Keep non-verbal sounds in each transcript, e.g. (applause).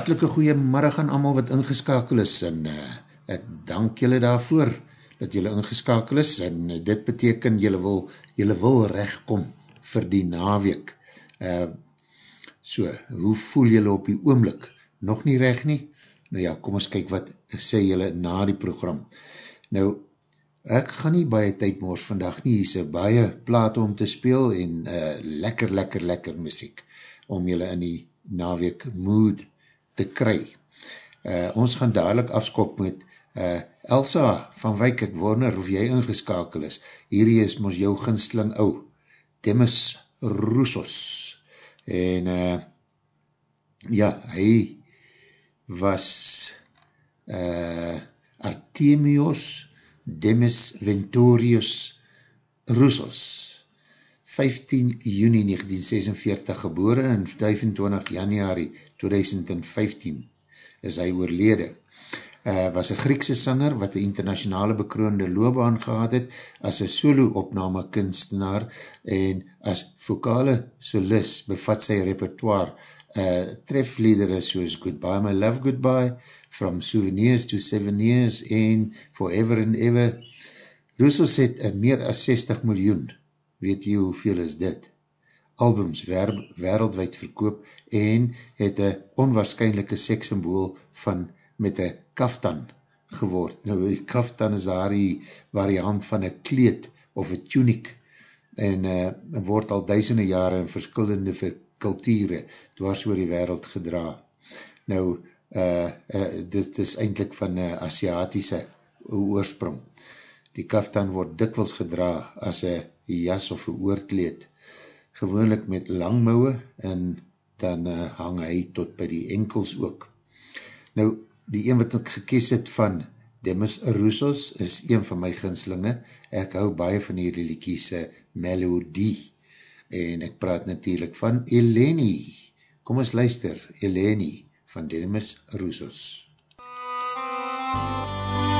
Hartelike goeie middag aan allemaal wat ingeskakel is en uh, ek dank julle daarvoor dat julle ingeskakel is en uh, dit beteken julle wil, julle wil rechtkom vir die naweek. Uh, so, hoe voel julle op die oomlik? Nog nie recht nie? Nou ja, kom ons kyk wat sê julle na die program. Nou, ek gaan nie baie tyd moors vandag nie, hier is baie plaat om te speel en uh, lekker, lekker, lekker muziek om julle in die naweek mood te kry. Uh, ons gaan dadelijk afskop met uh, Elsa van Wyk, ek wonder of jy ingeskakel is. Hierdie is ons jou ginsteling ou, Demis Roussos. En uh, ja, hy was uh, Artemios Demis Ventorius Roussos. 15 juni 1946 gebore en 25 januari 2015 is hy oorlede. Uh, was een Griekse sanger wat een internationale bekroonde loopbaan gehad het as een solo opname kunstenaar en as vokale solist bevat sy repertoire uh, trefliedere soos Goodbye My Love Goodbye, From Souvenirs to Seven Years en Forever and Ever. Roussos het meer as 60 miljoen, weet jy hoeveel is dit? Albums wer, wereldwijd verkoop en het een onwaarschijnlijke sekssymbool van met een kaftan geword. Nou, die kaftan is daar die variant van een kleed of een tunic en uh, word al duisende jare in verskillende kulture dwars oor die wereld gedra. Nou, uh, uh, dit is eindelijk van uh, Aziatische oorsprong. Die kaftan word dikwels gedra as een jas of een oorkleed gewoonlik met langmouwe en dan uh, hang hy tot by die enkels ook. Nou, die een wat ek gekies het van Demis Roussos is een van my ginslinge. Ek hou baie van die liedjiese melodie en ek praat natuurlijk van Eleni. Kom ons luister, Eleni van Demis Roussos. MUZIEK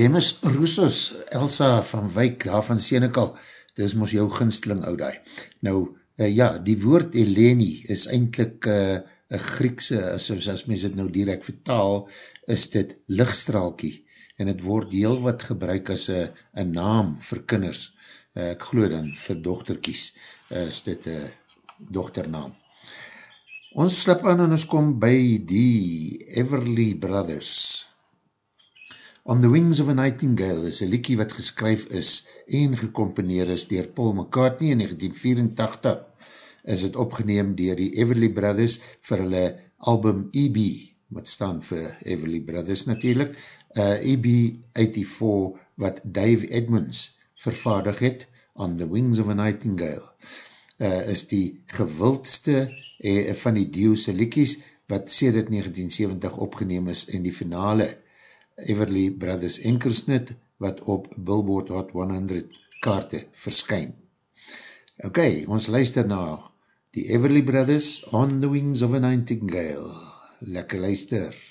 Demis Roussos, Elsa van Wyk, daar van Senekal, dis mos jou ginsteling oudai. Nou, uh, ja, die woord Eleni is eindelijk uh, een Griekse, as, as mens het nou direct vertaal, is dit lichtstraalkie, en het word heel wat gebruik as een naam vir kinders, uh, ek geloof dan vir dochterkies, uh, is dit een dochternaam. Ons slip aan en ons kom by die Everly Brothers. On the Wings of a Nightingale is een liekie wat geskryf is en gecomponeer is dier Paul McCartney in 1984. Is het opgeneem dier die Everly Brothers vir hulle album EB, wat staan vir Everly Brothers natuurlijk, uh, EB 84 wat Dave Edmonds vervaardig het, On the Wings of a Nightingale, uh, is die gewildste eh, van die Dio'se liekies, wat sê dit 1970 opgeneem is in die finale Everly Brothers enkelsnit, wat op Billboard Hot 100 kaarte verskyn. Ok, ons luister na die Everly Brothers On the Wings of a Nightingale. Lekker luister.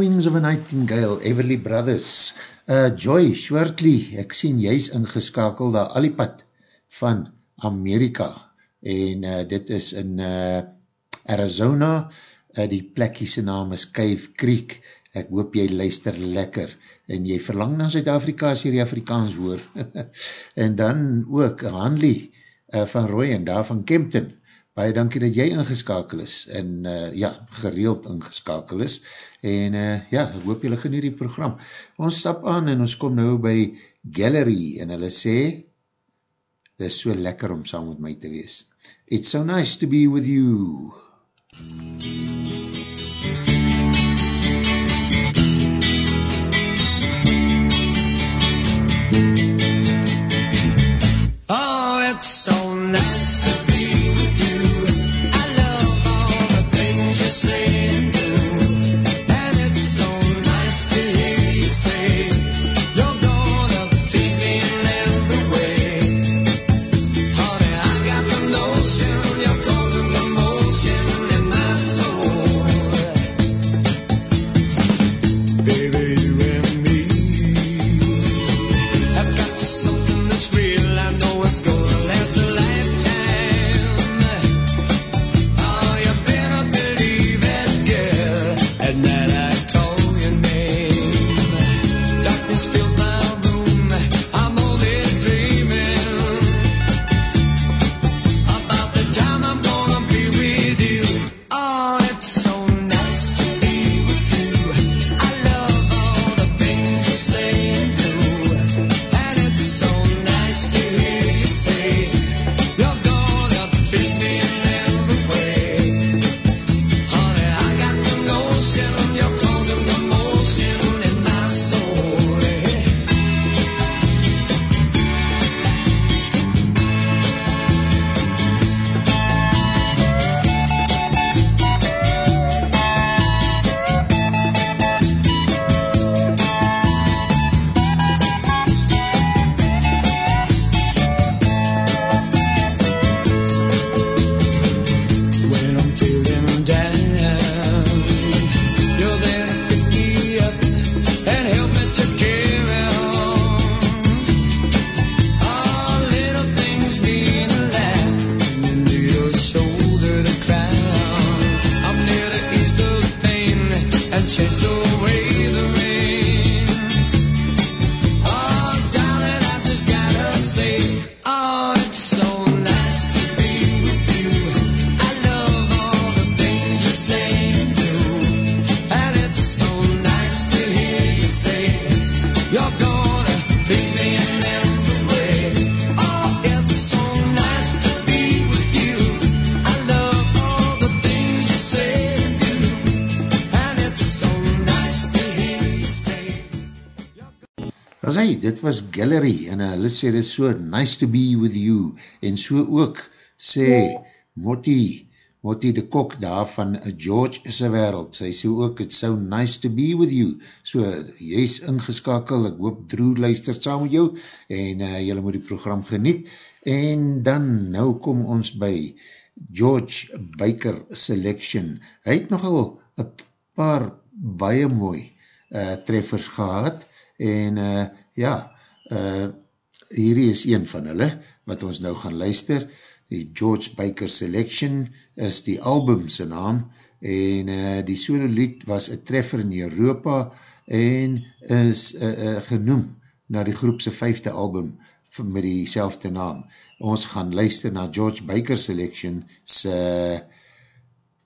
Wings of a Nightingale, Everly Brothers, uh, Joy Shortley, ek sien jy is ingeskakel daar alipad van Amerika, en uh, dit is in uh, Arizona, uh, die plekkie sy naam is Cave Creek, ek hoop jy luister lekker, en jy verlang na Zuid-Afrika as jy die Afrikaans hoor, (laughs) en dan ook Hanley uh, van Rooyen, daar van Kempton, baie dankie dat jy ingeskakel is, en uh, ja, gereeld ingeskakel is, en uh, ja, ek hoop julle geniet die program. Ons stap aan en ons kom nou by Gallery, en hulle sê, dit is so lekker om saam met my te wees. It's so nice to be with you. Oh, dit was Gallery en hulle sê dit so nice to be with you en so ook sê Motti, Motti de Kok daar van George is a wereld, sy sê ook it's so nice to be with you, so jy is ingeskakel, ek hoop Drew luister saam met jou en uh, jylle moet die program geniet. En dan nou kom ons by George Baker Selection, hy het nogal een paar baie mooi uh, treffers gehad en uh, ja, uh, hierdie is een van hulle, wat ons nou gaan luister, die George Baker Selection is die album sy naam en uh, die solo lied was een treffer in Europa en is uh, uh, genoem na die groepse vijfde album met die selfde naam. Ons gaan luister na George Baker Selection sy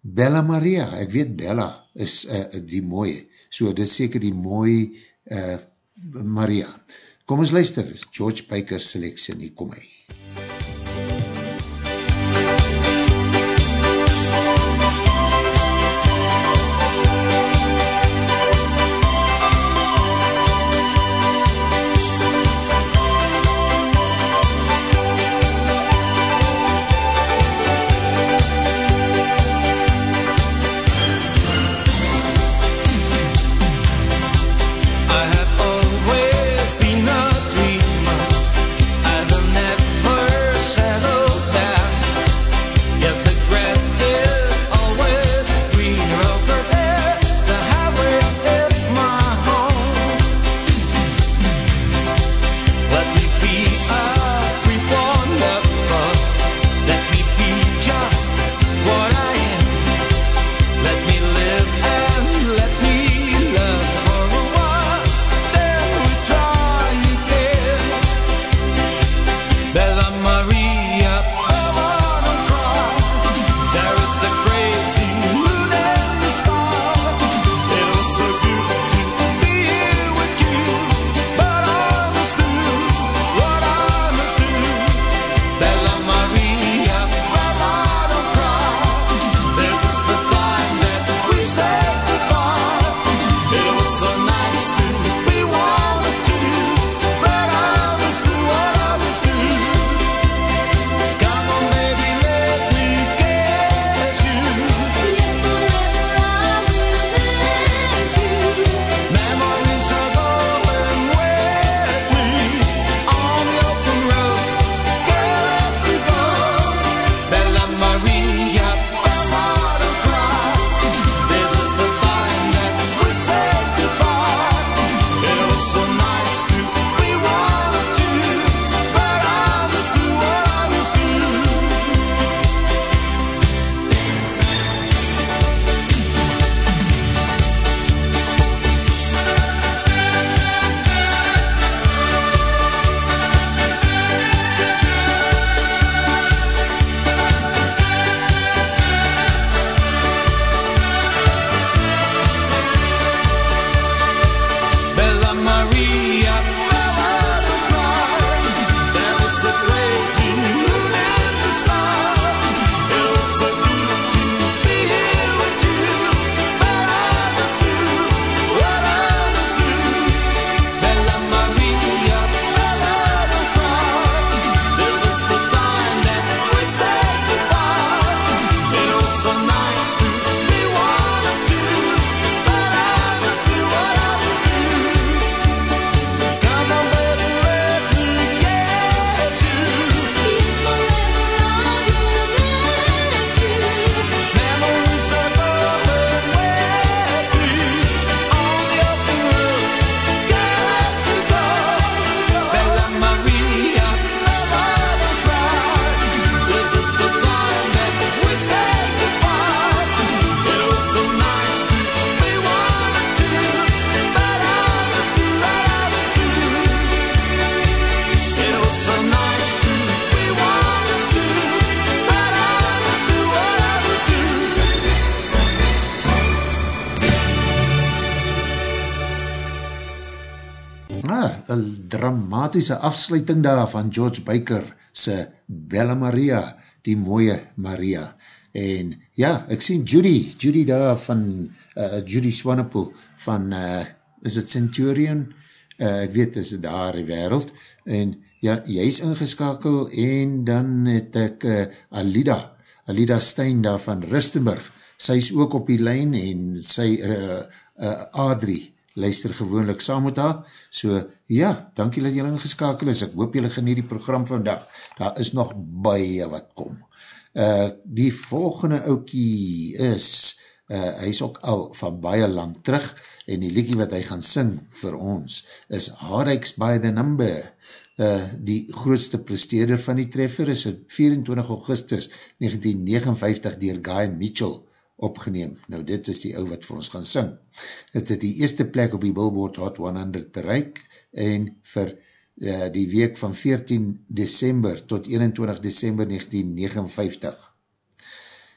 Bella Maria, ek weet Bella is uh, die mooie, so dit is seker die mooie uh, Maria. Kom ons luister, George Baker Selection, hier kom hy. Dramatische afsluiting daar van George Baker se Bella Maria, die mooie Maria. En ja, ek sien Judy, Judy daar van, uh, Judy Swanepoel van, uh, is het Centurion? uh, ek weet, is daar die wereld, en ja, jy is ingeskakel, en dan het ek uh, Alida, Alida Stein daar van Rustenburg, sy is ook op die lijn, en sy uh, uh, Adrie, luister gewoonlik saam met haar, so ja, dankie dat jylle ingeskakel is, ek hoop jylle genie die program vandag, daar is nog baie wat kom. Uh, die volgende oukie is, uh, hy is ook al van baie lang terug, en die liekie wat hy gaan sing vir ons, is Hardex by the Number, uh, die grootste presteerder van die treffer, is 24 augustus 1959 dier Guy Mitchell, opgeneem. Nou dit is die ou wat vir ons gaan sing. Het het die eerste plek op die Billboard Hot 100 bereik en vir uh, die week van 14 december tot 21 december 1959.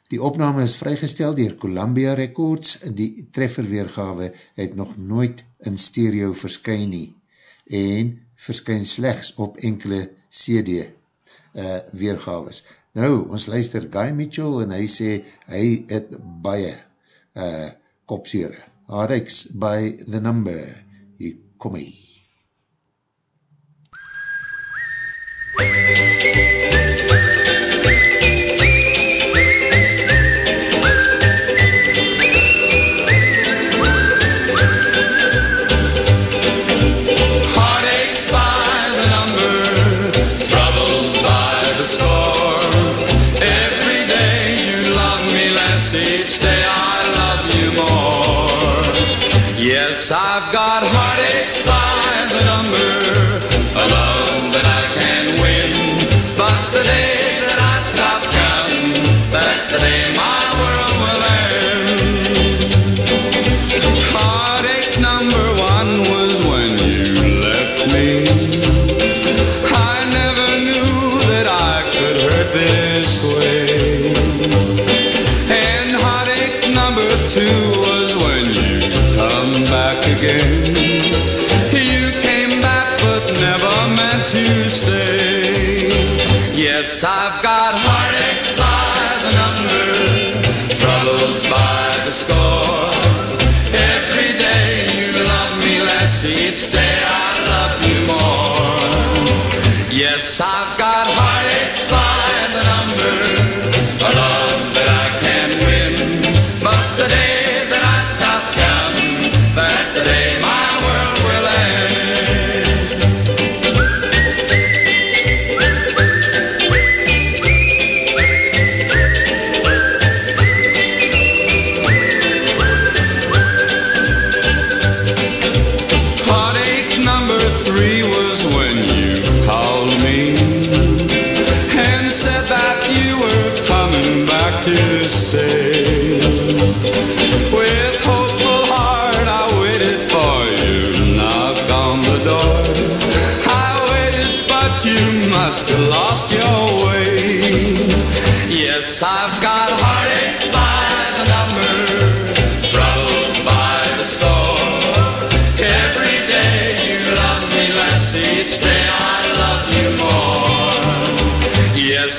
Die opname is vrygesteld dier Columbia Records. Die trefferweergawe het nog nooit in stereo verskyn nie en verskyn slechts op enkele CD uh, weergaves. Nou, ons luister Guy Mitchell en hy sê, hy het baie uh, kopsere. Harix by the number. Hier kom hy. Heartaches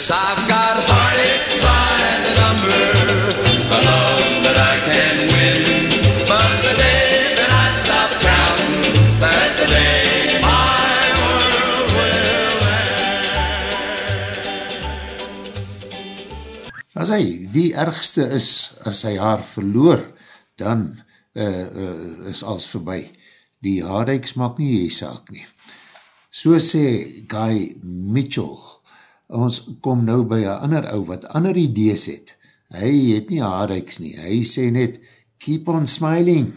Yes, I've got heartaches by the number, a love that I can win. But the day that I stop counting, that's the day my world will end. As hy die ergste is, as hy haar verloor, dan uh, uh, is alles verby. Die haardijks maak nie jy saak nie. So sê Guy Mitchell, ons kom nou by een ander ou wat ander idees het. Hy het nie haardijks nie, hy sê net, keep on smiling.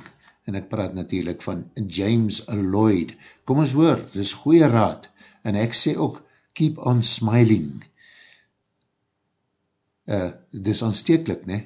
En ek praat natuurlijk van James Lloyd. Kom ons hoor, dis goeie raad. En ek sê ook, keep on smiling. Uh, dis aansteeklik, ne?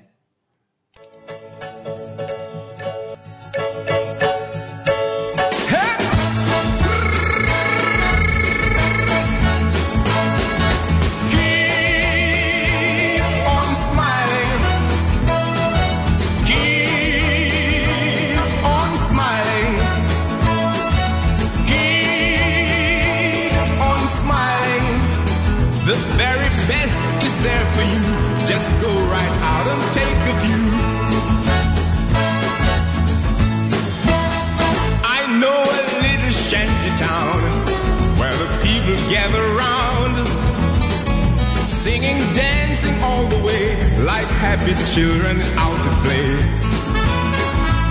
Like happy children out to play.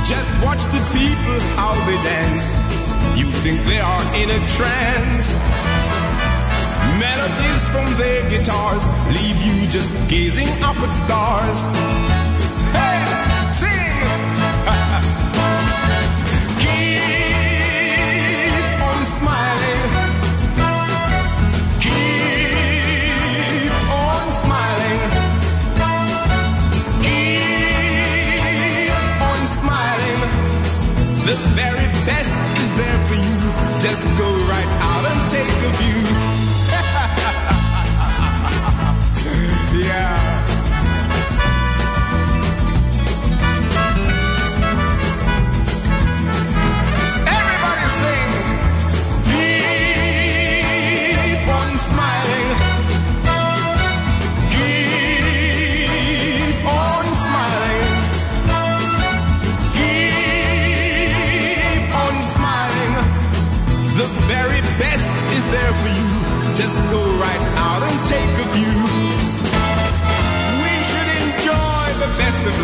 Just watch the people how they dance. You think they are in a trance. Melodies from their guitars leave you just gazing up at stars. Hey, very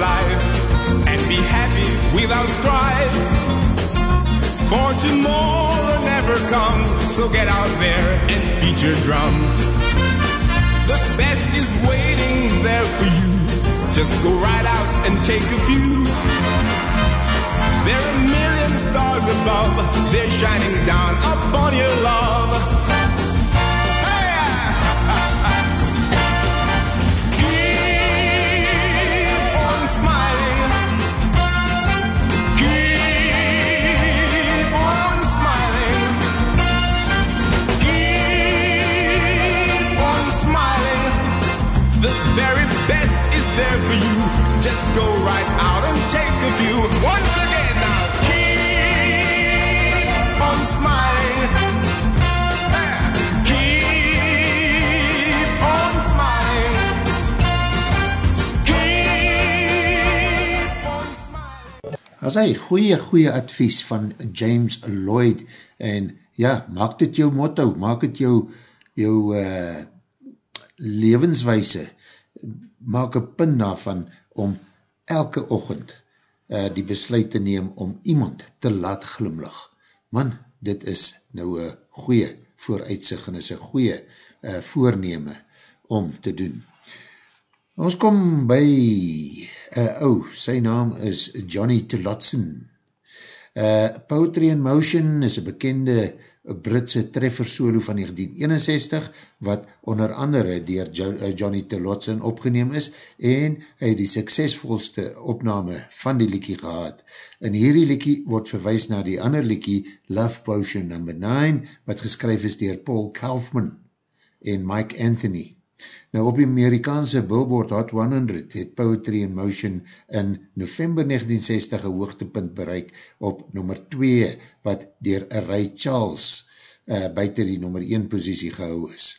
life and be happy without strife. For tomorrow never comes, so get out there and beat your drums. The best is waiting there for you. Just go right out and take a view. There are a million stars above, they're shining down upon your love. Once again now. Keep on smiling. Yeah. Keep on smiling. Keep on smiling. As hy goeie, goeie advies van James Lloyd en ja, maak dit jou motto, maak dit jou, jou uh, levenswijse, maak een pin daarvan om elke ochend uh, die besluit te neem om iemand te laat glimlig. Man, dit is nou een goeie vooruitzicht en is een goeie uh, voorneme om te doen. Ons kom by uh, ou, sy naam is Johnny Tillotson. Uh, Poetry in Motion is een bekende Britse treffer solo van 1961, wat onder andere dier uh, Johnny Tillotson opgeneem is, en hy het die suksesvolste opname van die liekie gehad. In hierdie liekie word verwijs na die ander liekie Love Potion No. 9, wat geskryf is dier Paul Kaufman en Mike Anthony. Nou op die Amerikaanse Billboard Hot 100 het Poetry in Motion in november 1960 een hoogtepunt bereik op nummer 2 wat dier Ray Charles uh, buiten die nummer 1 posiesie gehou is.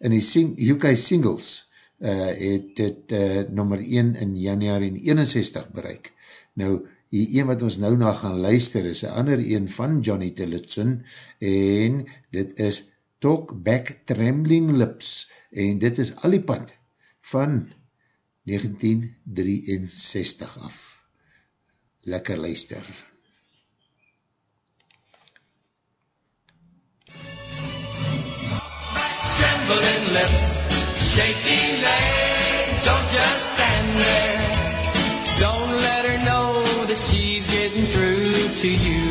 In die sing UK singles uh, het het uh, nummer 1 in januari 61 bereik. Nou die een wat ons nou na gaan luister is een ander een van Johnny Tillotson en dit is Talk Back Trembling Lips en dit is al die pad van 1963 af. Lekker luister. trembling lips, shaky legs. Don't just stand there. Don't let her know that she's getting through to you.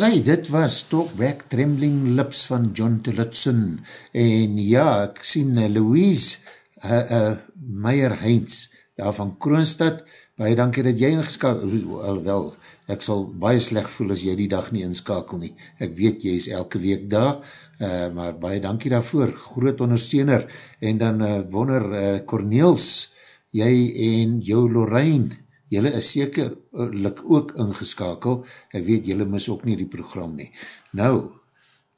Two. As hy, dit was Talkback Trembling Lips van John Tillotson. En ja, ek sien uh, Louise uh, uh, Meijer-Heinz daar van Kroonstad, baie dankie dat jy ingeskakel, alwel, ek sal baie sleg voel as jy die dag nie inskakel nie, ek weet jy is elke week daar, uh, maar baie dankie daarvoor, groot ondersteuner, en dan uh, wonder uh, Corneels, jy en jou Lorraine, jylle is sekerlik ook ingeskakel, ek weet jylle mis ook nie die program nie. Nou,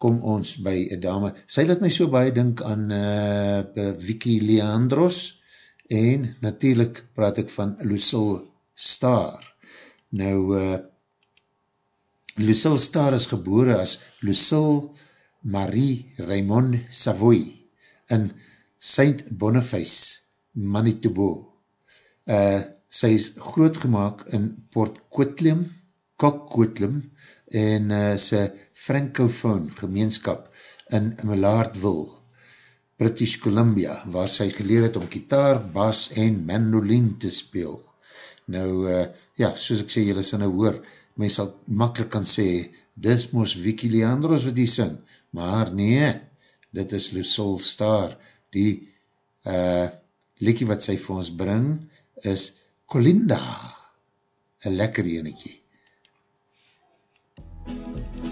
kom ons by een dame, sy laat my so baie dink aan uh, Vicky Leandros, en natuurlijk praat ek van Lucille Starr. Nou, uh, Lucille Starr is gebore as Lucille Marie Raymond Savoy in Saint Boniface, Manitoba. Uh, sy is grootgemaak in Port Coquitlam, Coquitlam en uh, sy Francophone gemeenskap in Millardville, British Columbia, waar sy geleer het om gitaar, bas en mandolin te speel. Nou, uh, ja, soos ek sê, jylle sal nou hoor, my sal makkelijk kan sê, dis moos Vicky Leandros wat die sing, maar nee, dit is Lucille Star, die uh, liekie wat sy vir ons bring, is Colinda, een lekker enekie. Glinda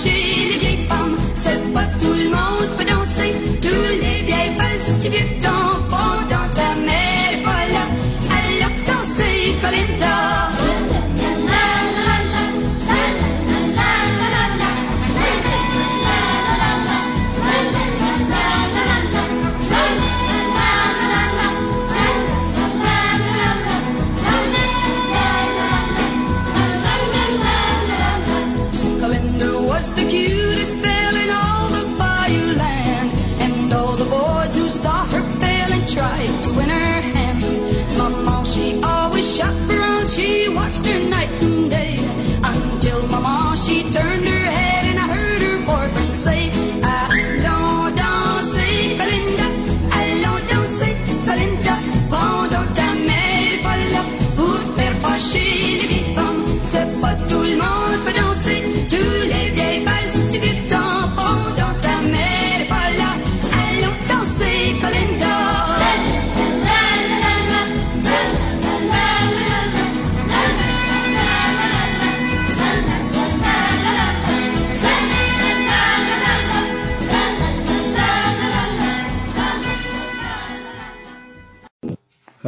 fâcher les vieilles femmes. C'est pas tout le monde peut danser, tous les vieilles valses du vieux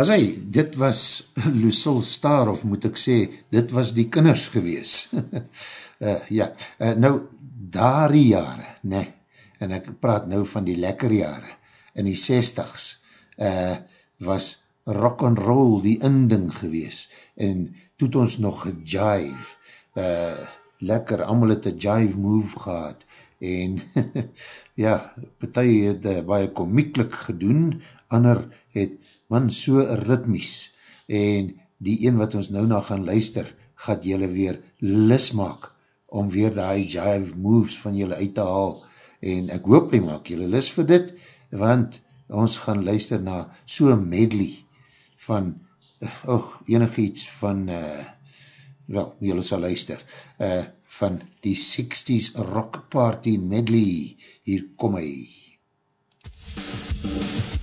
as hy, dit was (laughs) Lucille Star, of moet ek sê, dit was die kinders gewees. uh, (laughs) ja, uh, nou, daar die jare, ne, en ek praat nou van die lekker jare, in die 60s, uh, was rock and roll die inding gewees, en toet ons nog gejive, uh, lekker, allemaal het een jive move gehad, en (laughs) ja, partij het uh, baie komieklik gedoen, ander het, man, so ritmies, en die een wat ons nou na gaan luister, gaat jylle weer lis maak, om weer die jive moves van jylle uit te haal, en ek hoop hy maak jylle lis vir dit, want ons gaan luister na so medley van, oh, enig iets van, uh, wel, jylle sal luister, uh, van die 60s rock party medley, hier kom hy. Come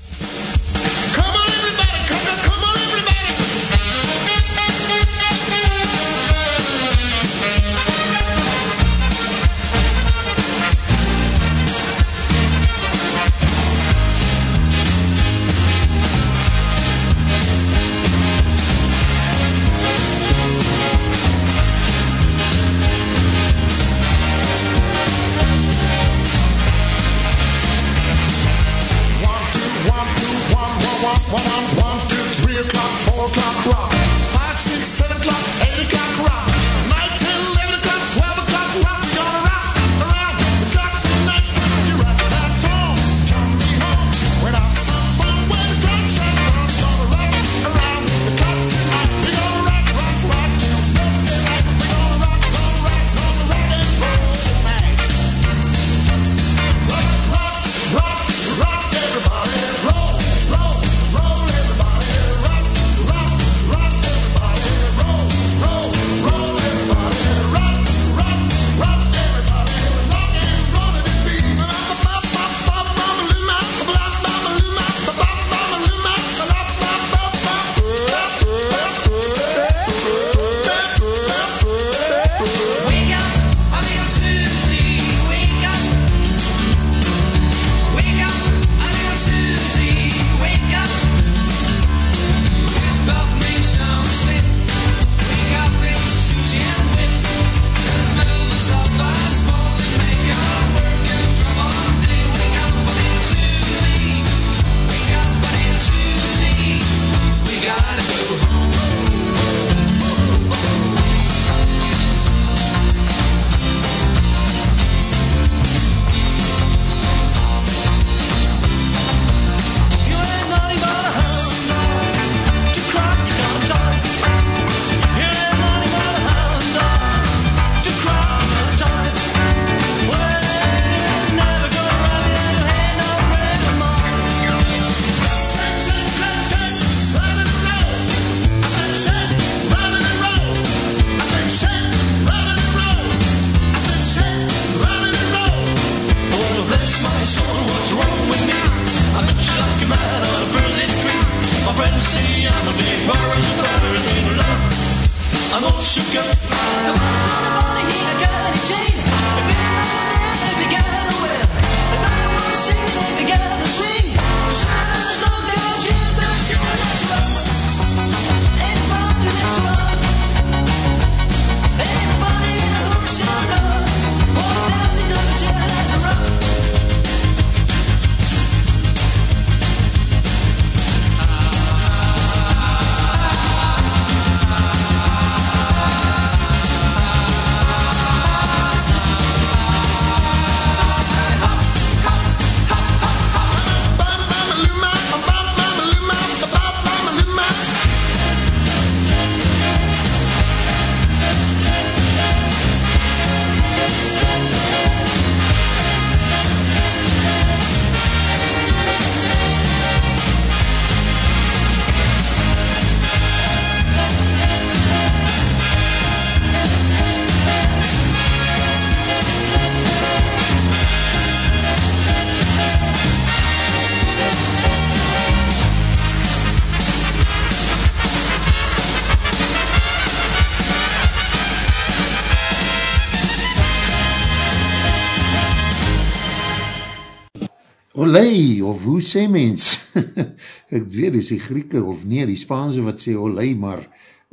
hoe sê mens? (laughs) ek weet, is die Grieke of nee, die Spaanse wat sê olei, maar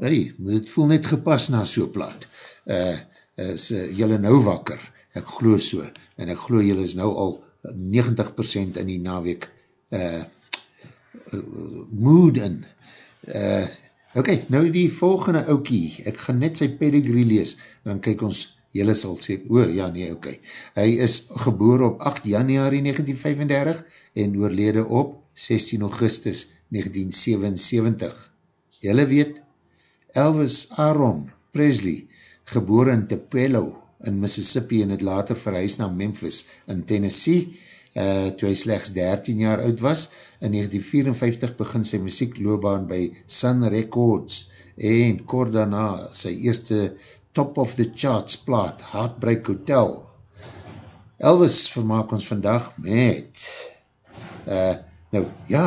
hey, het voel net gepas na so plaat. Uh, is uh, jylle nou wakker, ek glo so, en ek glo jylle is nou al 90% in die naweek uh, uh, mood in. Uh, ok, nou die volgende oukie, ek gaan net sy pedigree lees, dan kyk ons, jylle sal sê, o, oh, ja, nee, ok. Hy is geboor op 8 januari 1935 en oorlede op 16 augustus 1977. Jylle weet, Elvis Aaron Presley, geboor in Tupelo in Mississippi en het later verhuis na Memphis in Tennessee, uh, toe hy slechts 13 jaar oud was. In 1954 begin sy muziekloobaan by Sun Records en kort daarna sy eerste top of the charts plaat, Heartbreak Hotel. Elvis vermaak ons vandag met uh, nou ja,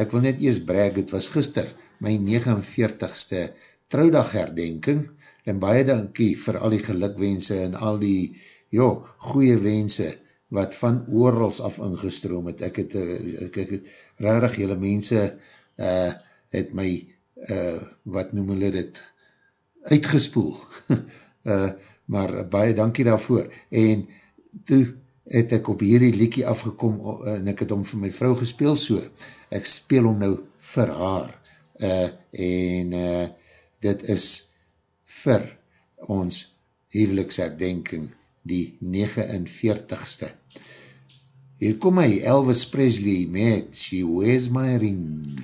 ek wil net eers brag, het was gister my 49ste trouwdag herdenking en baie dankie vir al die gelukwense en al die jo, goeie wense wat van oorals af ingestroom het. Ek het, eh, ek, ek het rarig jylle mense uh, het my, uh, wat noem hulle dit, uitgespoel. uh, (laughs) maar baie dankie daarvoor. En toe het ek op hierdie liekie afgekom en ek het om vir my vrou gespeel so. Ek speel om nou vir haar. Uh, en uh, dit is vir ons huweliksherdenking die 49ste. Hier kom hy, Elvis Presley met She Wears My Ring.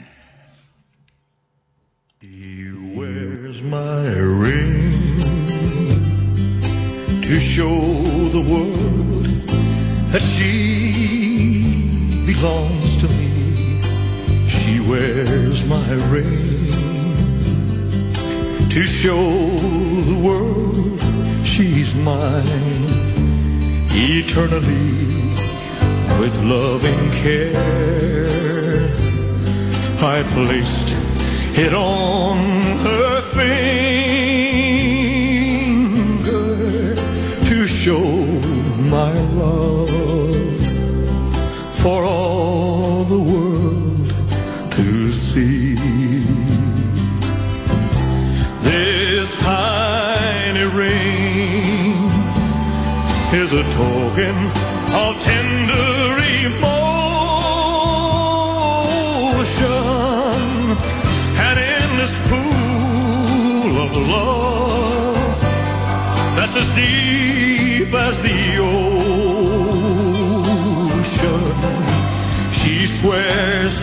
He wears my ring to show the world that she belongs to me. She wears my ring to show the world she's mine eternally with loving care. I placed it on her finger for all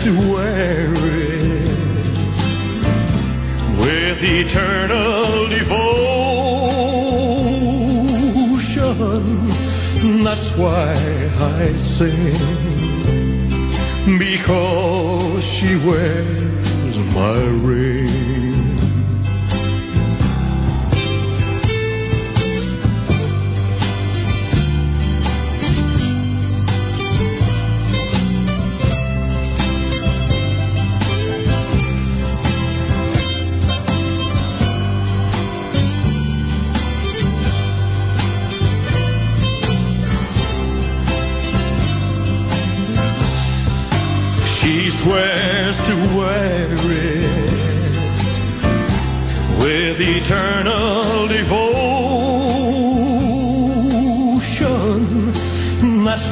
to wear it with eternal devotion. That's why I sing because she wears my ring.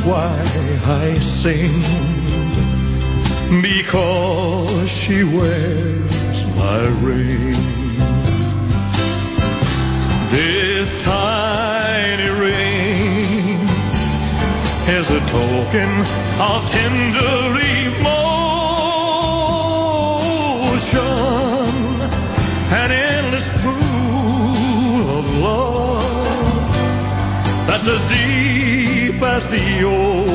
Why I sing because she wears my ring. This tiny ring is a token of tender emotion, an endless pool of love that's as deep the ocean.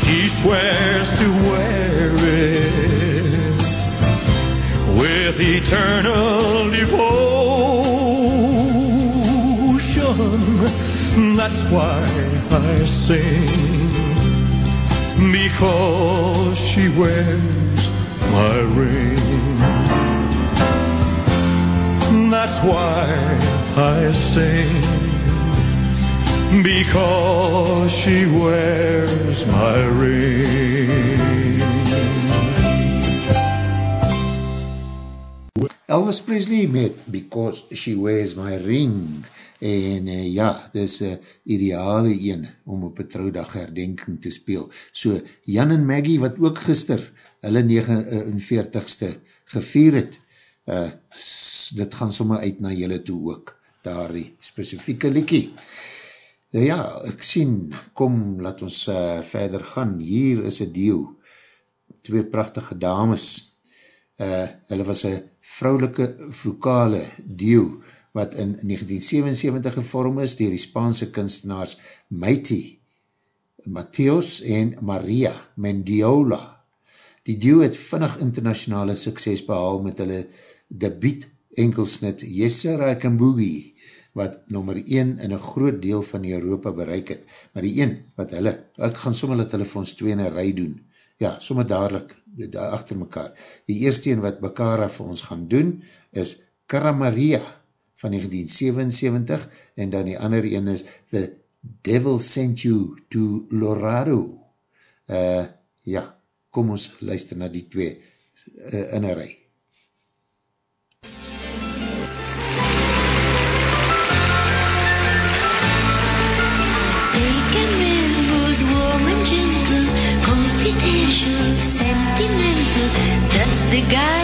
She swears to wear it with eternal devotion. That's why I sing because she wears my ring. That's why I sing because she wears my ring. Elvis Presley met Because She Wears My Ring en uh, ja, dis een ideale een om op een trouwdag herdenking te speel. So, Jan en Maggie wat ook gister hulle 49ste gevier het, uh, dit gaan sommer uit na julle toe ook, daar die specifieke liekie. Nou ja, ek sien, kom, laat ons uh, verder gaan. Hier is een deel, twee prachtige dames, uh, hulle was een vrouwelike vokale deel wat in 1977 gevorm is dier die Spaanse kunstenaars Meiti, Mateos en Maria Mendiola. Die deel het vinnig internationale sukses behaal met hulle debiet enkelsnit Yesera Kamboogie, wat nummer 1 in een groot deel van Europa bereik het. Maar die een wat hulle, ek gaan sommer dat hulle vir ons twee in een rij doen, ja, sommer dadelijk, daar achter mekaar. Die eerste een wat Bakara vir ons gaan doen, is Karamaria van 1977, en dan die ander een is The Devil Sent You to Lorado. Uh, ja, kom ons luister na die twee uh, in een rij. Confidential, sentimental. That's the guy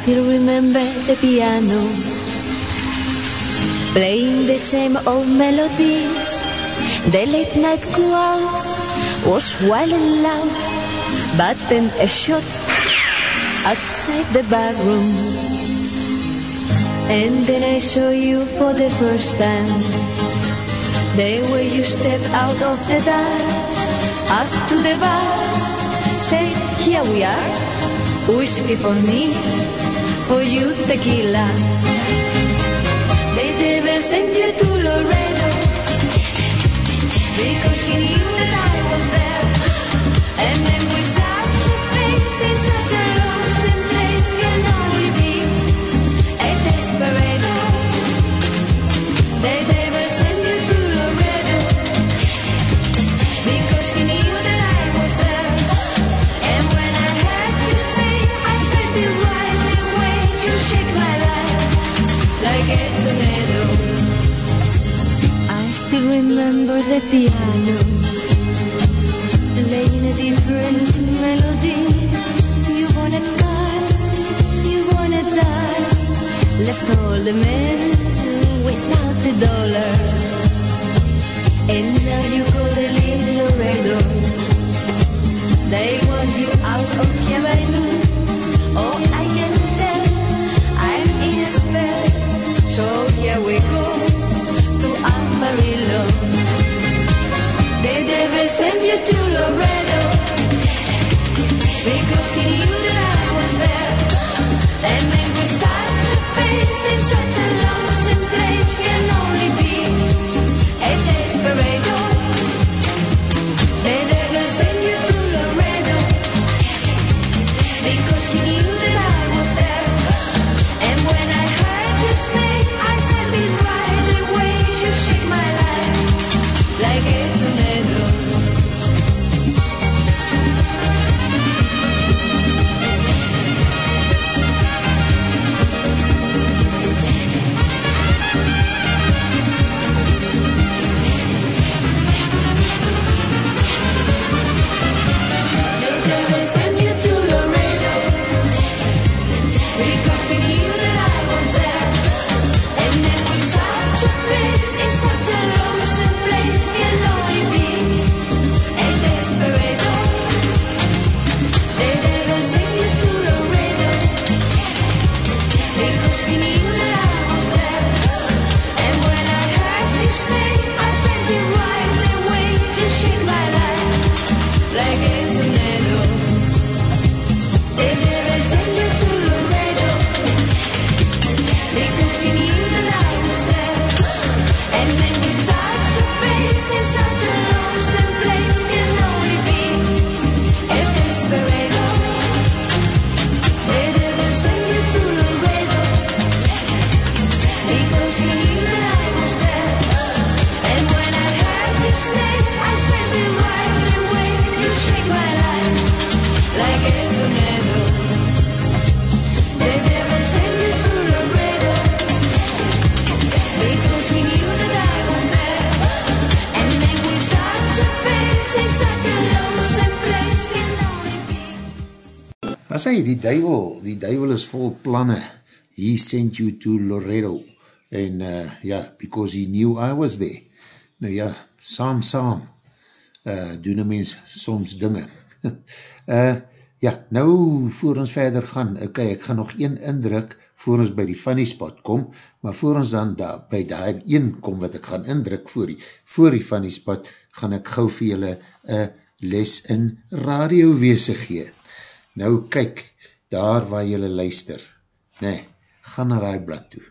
still remember the piano playing the same old melodies. The late night crowd was wild and loud, but then a shot outside the bar room. And then I saw you for the first time. The way you step out of the dark, up to the bar, say, here we are. Whiskey for me, for you tequila. They never sent you to Laredo. Because he knew that I was there. And then with such a face in such a the piano playing a different melody. You wanted cards, you wanted dance, left all the men without the dollar. And now you go to leave Laredo. They want you out of here noon. Oh, I can tell I'm in a spell. So here we go to Amarillo. They send you to Laredo because knew that I was there. And in such a lonesome place can only be a desperado. Hy, die duivel, die duivel is vol planne. He sent you to Laredo. En uh, ja, because he knew I was there. Nou ja, saam, saam, uh, doen een mens soms dinge. (laughs) uh, ja, nou, voor ons verder gaan, ok, ek gaan nog een indruk voor ons by die funny spot kom, maar voor ons dan da, by die een kom wat ek gaan indruk voor die, voor die funny spot, gaan ek gauw vir julle een les in radiowese gee. Nou kyk, daar waar jylle luister, nee, ga na die blad toe,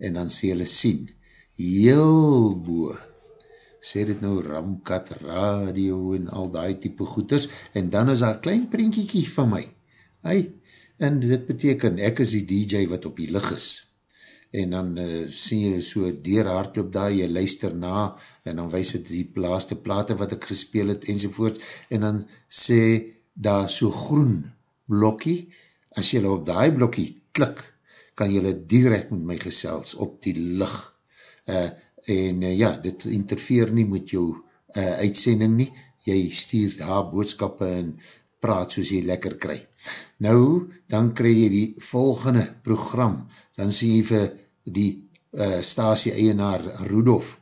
en dan sê jylle sien, heel boe, sê dit nou Ramkat Radio en al die type goeders, en dan is daar klein prentjiekie van my, hy, en dit beteken, ek is die DJ wat op die lig is, en dan uh, sien jy so deur hardloop daar, jy luister na, en dan wees het die laaste plate wat ek gespeel het, enzovoort, en dan sê daar so groen blokkie, as jy op die blokkie klik, kan jy direct met my gesels op die lig, uh, en uh, ja, dit interfeer nie met jou uh, uitsending nie, jy stuur daar boodskappe en praat soos jy lekker kry. Nou, dan kry jy die volgende program, dan sien jy vir die uh, stasie eienaar Rudolf,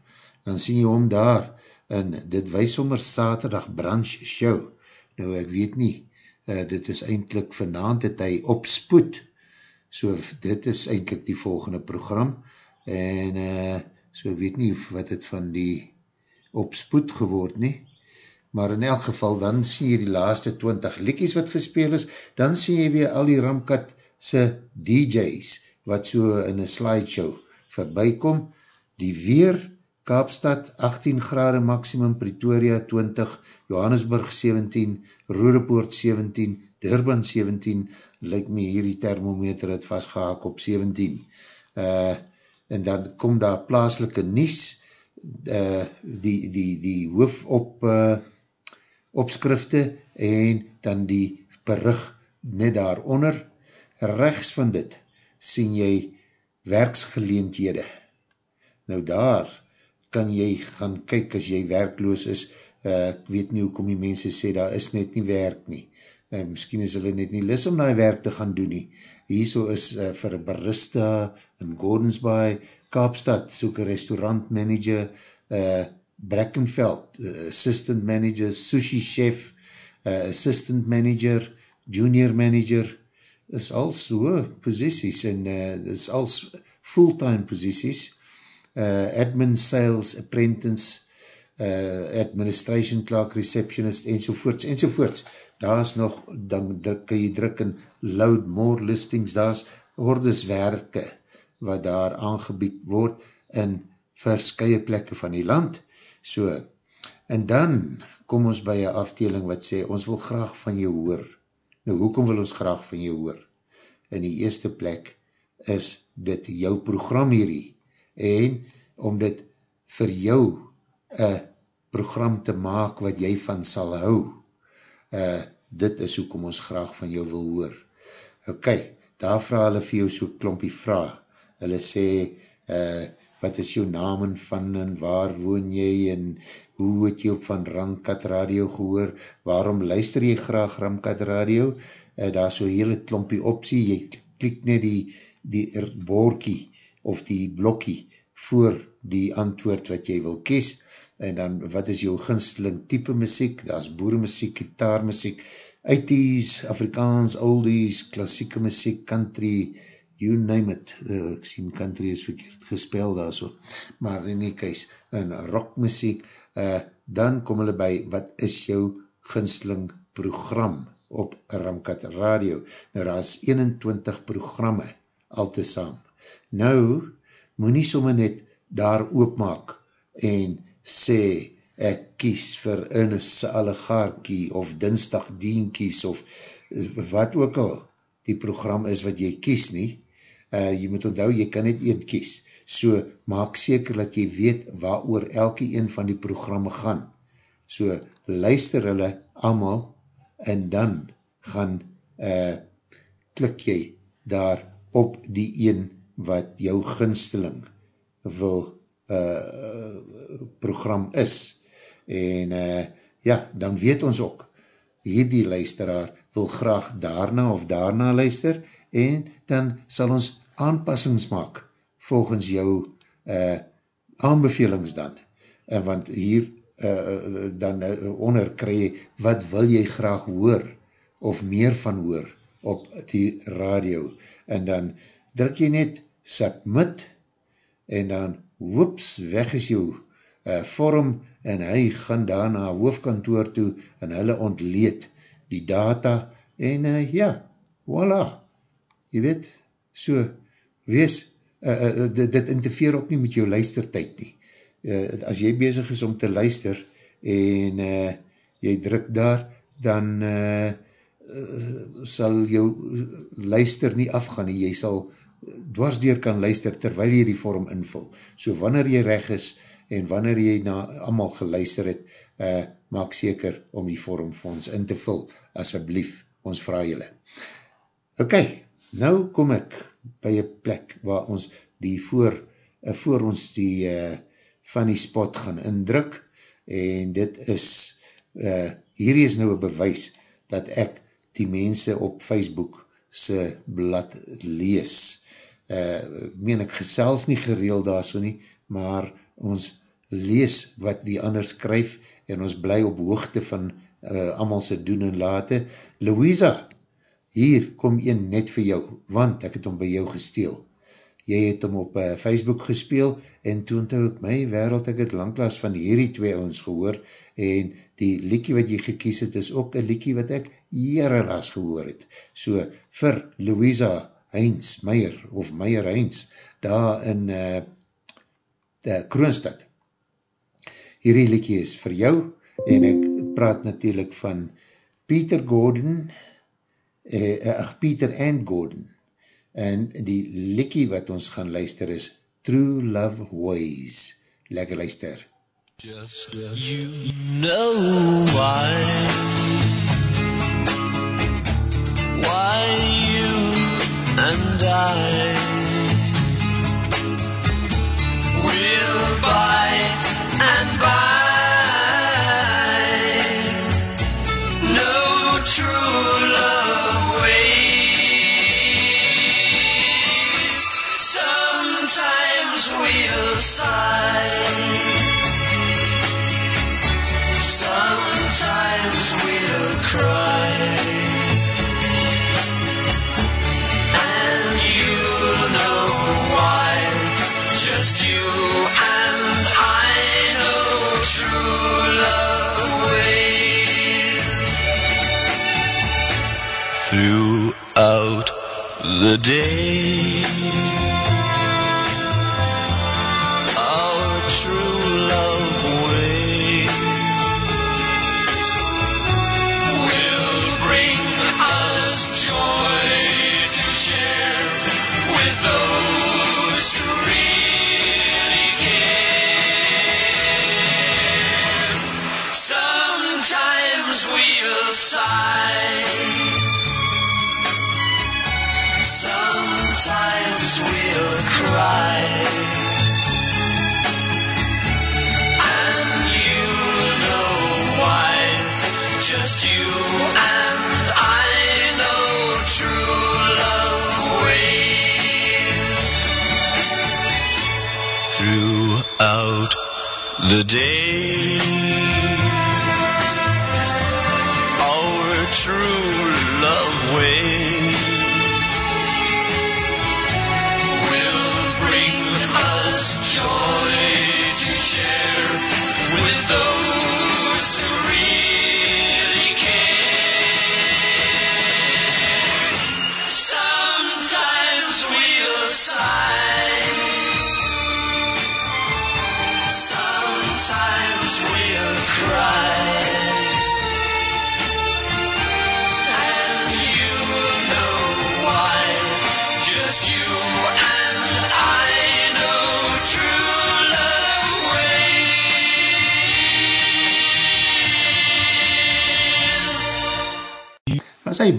dan sien jy hom daar, en dit wees sommer saterdag branch show, nou ek weet nie, uh, dit is eindelijk vanavond het hy opspoed, so dit is eindelijk die volgende program, en uh, so ek weet nie wat het van die opspoed geword nie, maar in elk geval, dan sien jy die laaste 20 likies wat gespeel is, dan sien jy weer al die Ramkat se DJ's, wat so in een slideshow voorbij kom, die weer Kaapstad 18 grade maximum, Pretoria 20, Johannesburg 17, Roerepoort 17, Durban 17, lyk my hierdie thermometer het vastgehaak op 17. Uh, en dan kom daar plaaslike nies, uh, die, die, die hoof op uh, opskrifte en dan die berig net daaronder. Rechts van dit sien jy werksgeleendhede. Nou daar kan jy gaan kyk as jy werkloos is, uh, ek weet nie hoekom die mense sê, daar is net nie werk nie. Uh, miskien is hulle net nie lis om die werk te gaan doen nie. Hierso is uh, vir barista in Gordons Bay, Kaapstad, soek een restaurant manager, uh, Brackenfeld, uh, assistant manager, sushi chef, uh, assistant manager, junior manager, is als hoë posities en uh, is als fulltime posities, uh, admin sales apprentice, uh, administration clerk, receptionist, enzovoorts, enzovoorts. Daar is nog, dan druk, kan jy druk in load more listings, daar is ordeswerke wat daar aangebied word in verskye plekke van die land. So, en dan kom ons by een afdeling wat sê, ons wil graag van jou hoor. Nou, hoekom wil ons graag van jou hoor? In die eerste plek is dit jou program hierdie en om dit vir jou een program te maak wat jy van sal hou, uh, dit is hoekom ons graag van jou wil hoor. Ok, daar vraag hulle vir jou so klompie vraag. Hulle sê, uh, wat is jou naam en van en waar woon jy en hoe het jy op van Ramkat Radio gehoor, waarom luister jy graag Ramkat Radio, uh, daar is so hele klompie optie, jy klik net die, die boorkie of die blokkie voor die antwoord wat jy wil kies, en dan wat is jou ginsteling type muziek, daar is boeremuziek, gitaarmuziek, 80s, Afrikaans, oldies, klassieke muziek, country, you name it, uh, ek sien country is verkeerd gespel daar so, maar in die case, en rockmuziek, uh, dan kom hulle by, wat is jou ginsteling program op Ramkat Radio, nou daar is 21 programme al te saam, nou, moet nie somme net daar oopmaak, en sê, ek kies vir Ernest Allegaarkie, of Dinsdag Dienkies, of wat ook al die program is wat jy kies nie, uh, jy moet onthou, jy kan net een kies, so maak seker dat jy weet waar oor elke een van die programme gaan, so luister hulle allemaal, en dan gaan uh, klik jy daar op die een wat jou ginsteling wil uh, program is, en uh, ja, dan weet ons ook, hierdie luisteraar wil graag daarna of daarna luister, en dan sal ons aanpassings maak volgens jou uh, aanbevelings dan. En want hier uh, dan uh, onder krij, wat wil jy graag hoor of meer van hoor op die radio. En dan druk jy net submit en dan whoops, weg is jou uh, vorm en hy gaan daar na hoofdkantoor toe en hulle ontleed die data en uh, ja, voila, jy weet, so wees, uh, uh, dit, dit interfeer ook nie met jou luistertijd nie. Uh, as jy bezig is om te luister en uh, jy druk daar, dan uh, uh, sal jou luister nie afgaan nie. Jy sal dwarsdeer kan luister terwyl jy die vorm invul. So wanneer jy reg is en wanneer jy na allemaal geluister het, uh, maak seker om die vorm vir ons in te vul. Asseblief, ons vraag julle. Ok, nou kom ek by een plek waar ons die voor, uh, voor ons die uh, funny spot gaan indruk en dit is uh, hierdie is nou een bewys dat ek die mense op Facebook se blad lees. Uh, meen ek gesels nie gereel daar so nie, maar ons lees wat die ander skryf en ons bly op hoogte van uh, amal se doen en late. Louisa, hier kom een net vir jou, want ek het hom by jou gesteel. Jy het hom op uh, Facebook gespeel en toe ek my wereld, ek het langklaas van hierdie twee ons gehoor en die liekie wat jy gekies het is ook een liekie wat ek jare laas gehoor het. So vir Louisa Heinz Meijer of Meijer Heinz daar in uh, Kroonstad hierdie liekie is vir jou en ek praat natuurlijk van Peter Gordon, eh, ach, Peter and Gordon en die liekie wat ons gaan luister is True Love Ways. Lekker luister. Just you know why and I day.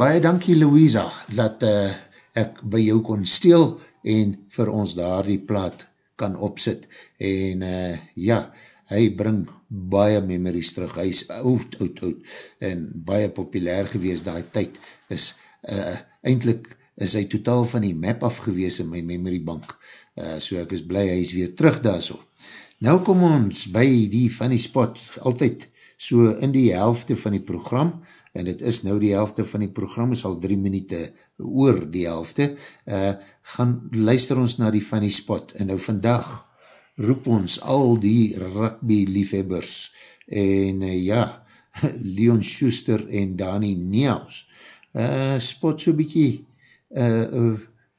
Baie dankie Louisa, dat uh, ek by jou kon steel en vir ons daar die plaat kan opsit. En uh, ja, hy bring baie memories terug. Hy is oud, oud, oud en baie populair gewees daai tyd. Is, uh, eindelijk is hy totaal van die map afgewees in my memory bank. Uh, so ek is blij, hy is weer terug daar so. Nou kom ons by die funny spot, altyd so in die helfte van die program, en het is nou die helfte van die program, is al drie minuut oor die helfte, uh, gaan luister ons na die funny spot, en nou vandag roep ons al die rugby liefhebbers, en uh, ja, (laughs) Leon Schuster en Dani Neaus, uh, spot so bykie uh,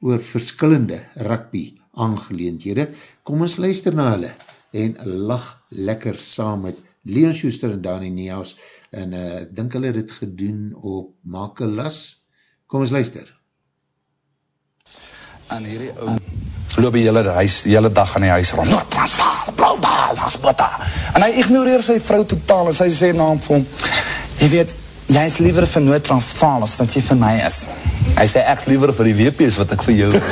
oor verskillende rugby aangeleendhede, kom ons luister na hulle, en lach lekker saam met Leon Schuster en Dani Neaus, en uh, ek dink hulle het het gedoen op Makelas. Kom ons luister. En hierdie ou loop die hele, huis, die hele dag in die huis rond. Noord-Transvaal, Blauwdaal, ons botta. En hy ignoreer sy vrou totaal en sy sê na hom vir hom, jy weet, jy is liever vir Noord-Transvaal as wat jy vir my is. Hy sê, ek is liever vir die WP's wat ek vir jou is.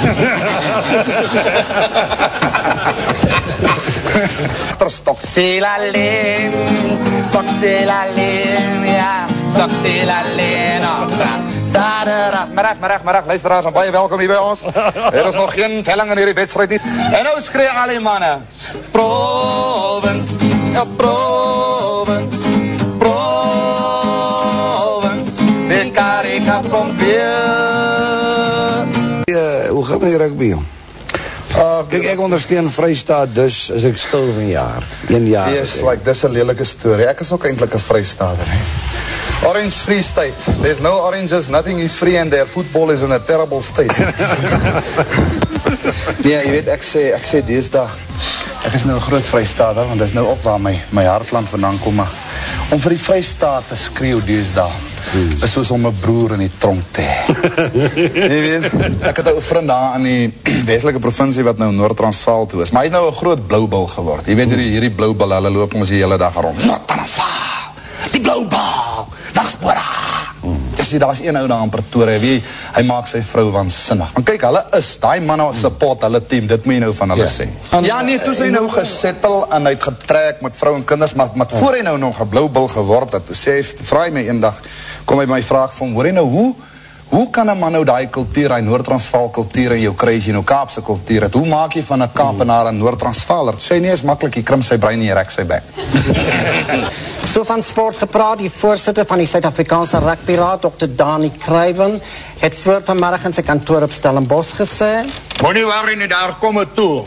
(laughs) (laughs) Stoksel alleen, stoksel alleen, ja, stoksel alleen, Saterdag, middag, middag, middag, luisteraars, en baie welkom hier by ons. Er is nog geen telling in hierdie wedstrijd nie. En nou skree al die manne, Provence, ja, Provence, Provence, die karika kom weer. Uh, hoe gaat die rugby, jong? Uh, Kijk, ek ondersteun Vrystaat, dus is ek stil van jaar. Een jaar. Yes, like, dis een lelike story. Ek is ook eindelijk een vrystader. He. Orange Free State. There's no oranges, nothing is free and their football is in a terrible state. (laughs) Nee, jy weet, ek sê, ek sê deesdae, ek is nou 'n groot vrystater, want dis nou ook waar my, my hartland vandaan kom, maar om vir die vrystaat te skreeuw deesdae, is soos om 'n broer in die tronk te hê. (laughs) jy weet, ek het 'n ou vriend daar in die (clears throat) Weselike provinsie wat nou Noord-Transvaal toe is, maar hy is nou 'n groot bloubil geword. Jy weet hierdie hierdie bloubil, hulle loop ons die hele dag rond. Noord-Transvaal, die bloubil, dagspora. Ek sê daar's een ou daar in Pretoria, wie hy maak sy vrou waansinnig. Want kyk, hulle is, daai manne support hulle team, dit moet jy nou van hulle Ja. sê. Ja, nee, toe is hy nou gesettel en hy het getrek met vrou en kinders, maar maar voor hy nou nog 'n blou bil geword het, toe sê hy, vra hy my eendag, kom hy my vra ek vir hom, hoor jy nou hoe Hoe kan 'n man nou daai kultuur, daai Noord-Transvaal kultuur in jou kry as jy nou Kaapse kultuur het? Hoe maak jy van 'n Kaapenaar 'n Noord-Transvaaler? Sê nie is maklik, jy krimp sy brein en jy rek sy bek. (laughs) So van sport gepraat, die voorzitter van die Suid-Afrikaanse rugbyraad, Dr. Dani Kruiven, het voor vanmiddag in sy kantoor op Stellenbosch gesê, Moenie worry nie, daar kom 'n toer.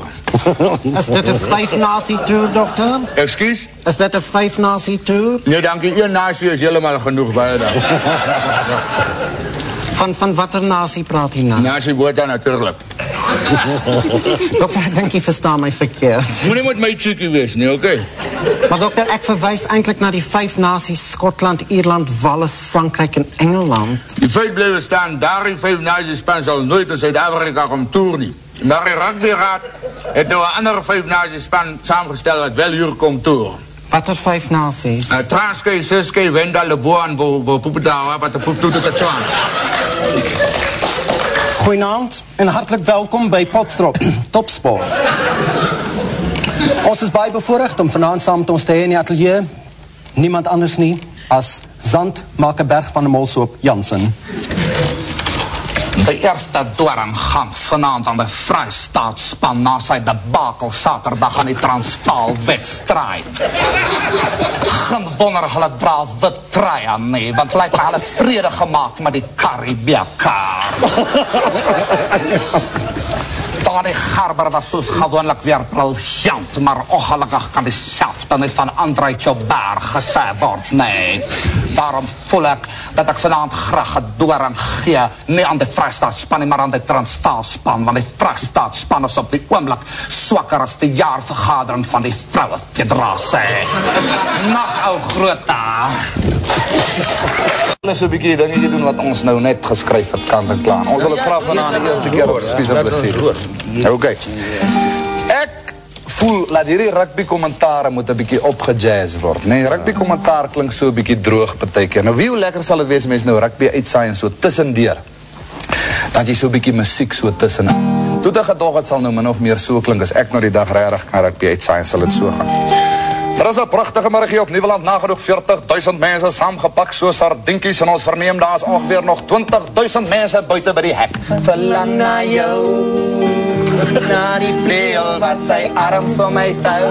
(laughs) is dit een vijf-nasie tour, dokter? Ekskuus? Is dit een vijf-nasie tour? Nee, dankie. Een nasie is heeltemal genoeg baie dan. (laughs) Van, van wat nasie praat hy nou? Nasie Botha natuurlik. (laughs) dokter, ek dink jy verstaan my verkeerd. Moenie met my cheeky wees nie, okay? Maar dokter, ek verwijs eindelijk naar die vijf nasies, Skotland, Ierland, Wallis, Frankrijk en Engeland. Die feit bly staan, daardie vyf nasie span sal nooit in Suid-Afrika kom toer nie. Maar die rugbyraad het nou 'n ander vyf nasie span saamgestel wat wel hier kom toer. Wat er vijf nasies? Uh, Transkei, Siskei, Wendal, Leboan, Bo, Bo, Pupetawa, wat de poep doet het zwaan. Goedenavond en hartelijk welkom bij Potstrop, (clears throat) Topsport. ons is baie bevoorrecht om vanavond saam met ons te hê in die atelier. Niemand anders nie as Zandmakerberg van de Molsoop Jansen. Die eerste doring gaan vanaand aan die Vrystaatspan na sy debakel Saterdag aan die Transvaal wedstrijd. Geen wonder hulle dra wit aan nie, want lyk hulle het vrede gemaakt met die Karibiekaar. Daardie Gerber was soos gewoonlik weer briljant, maar ongelukkig kan dieselfde nie van André Joubert gesê word, nee. Daarom voel ek dat ek vanaand graag 'n doring gee, nie aan die Vrystaatspan nie, maar aan die Transvaalspan, want die Vrystaatspan is op die oomblik swakker as die jaarvergadering van die Vroue Federasie. Nag ou grota. Hulle so 'n bietjie dingetjie doen wat ons nou net geskryf het kant en klaar. Ons wil dit vra vanaand die eerste keer op spesialiseer. Okay. Ek voel dat hierdie rugby kommentare moet 'n bietjie opgejazz word. Nee, rugby kommentaar klink so 'n bietjie droog partykeer. Nou wie hoe lekker sal dit wees mense nou rugby uitsaai en so tussendeur. Dat jy so 'n bietjie musiek so tussen. Toe dit gedog het sal nou min of meer so klink as ek nou die dag regtig kan rugby uitsaai en sal dit so gaan. Er is 'n pragtige middag hier op Nieuweland nagenoeg 40000 mense saamgepak so sardientjies en ons verneem daar is ongeveer nog 20000 mense buite by die hek. Verlang na jou, na die vleuel wat sy arms om my vou.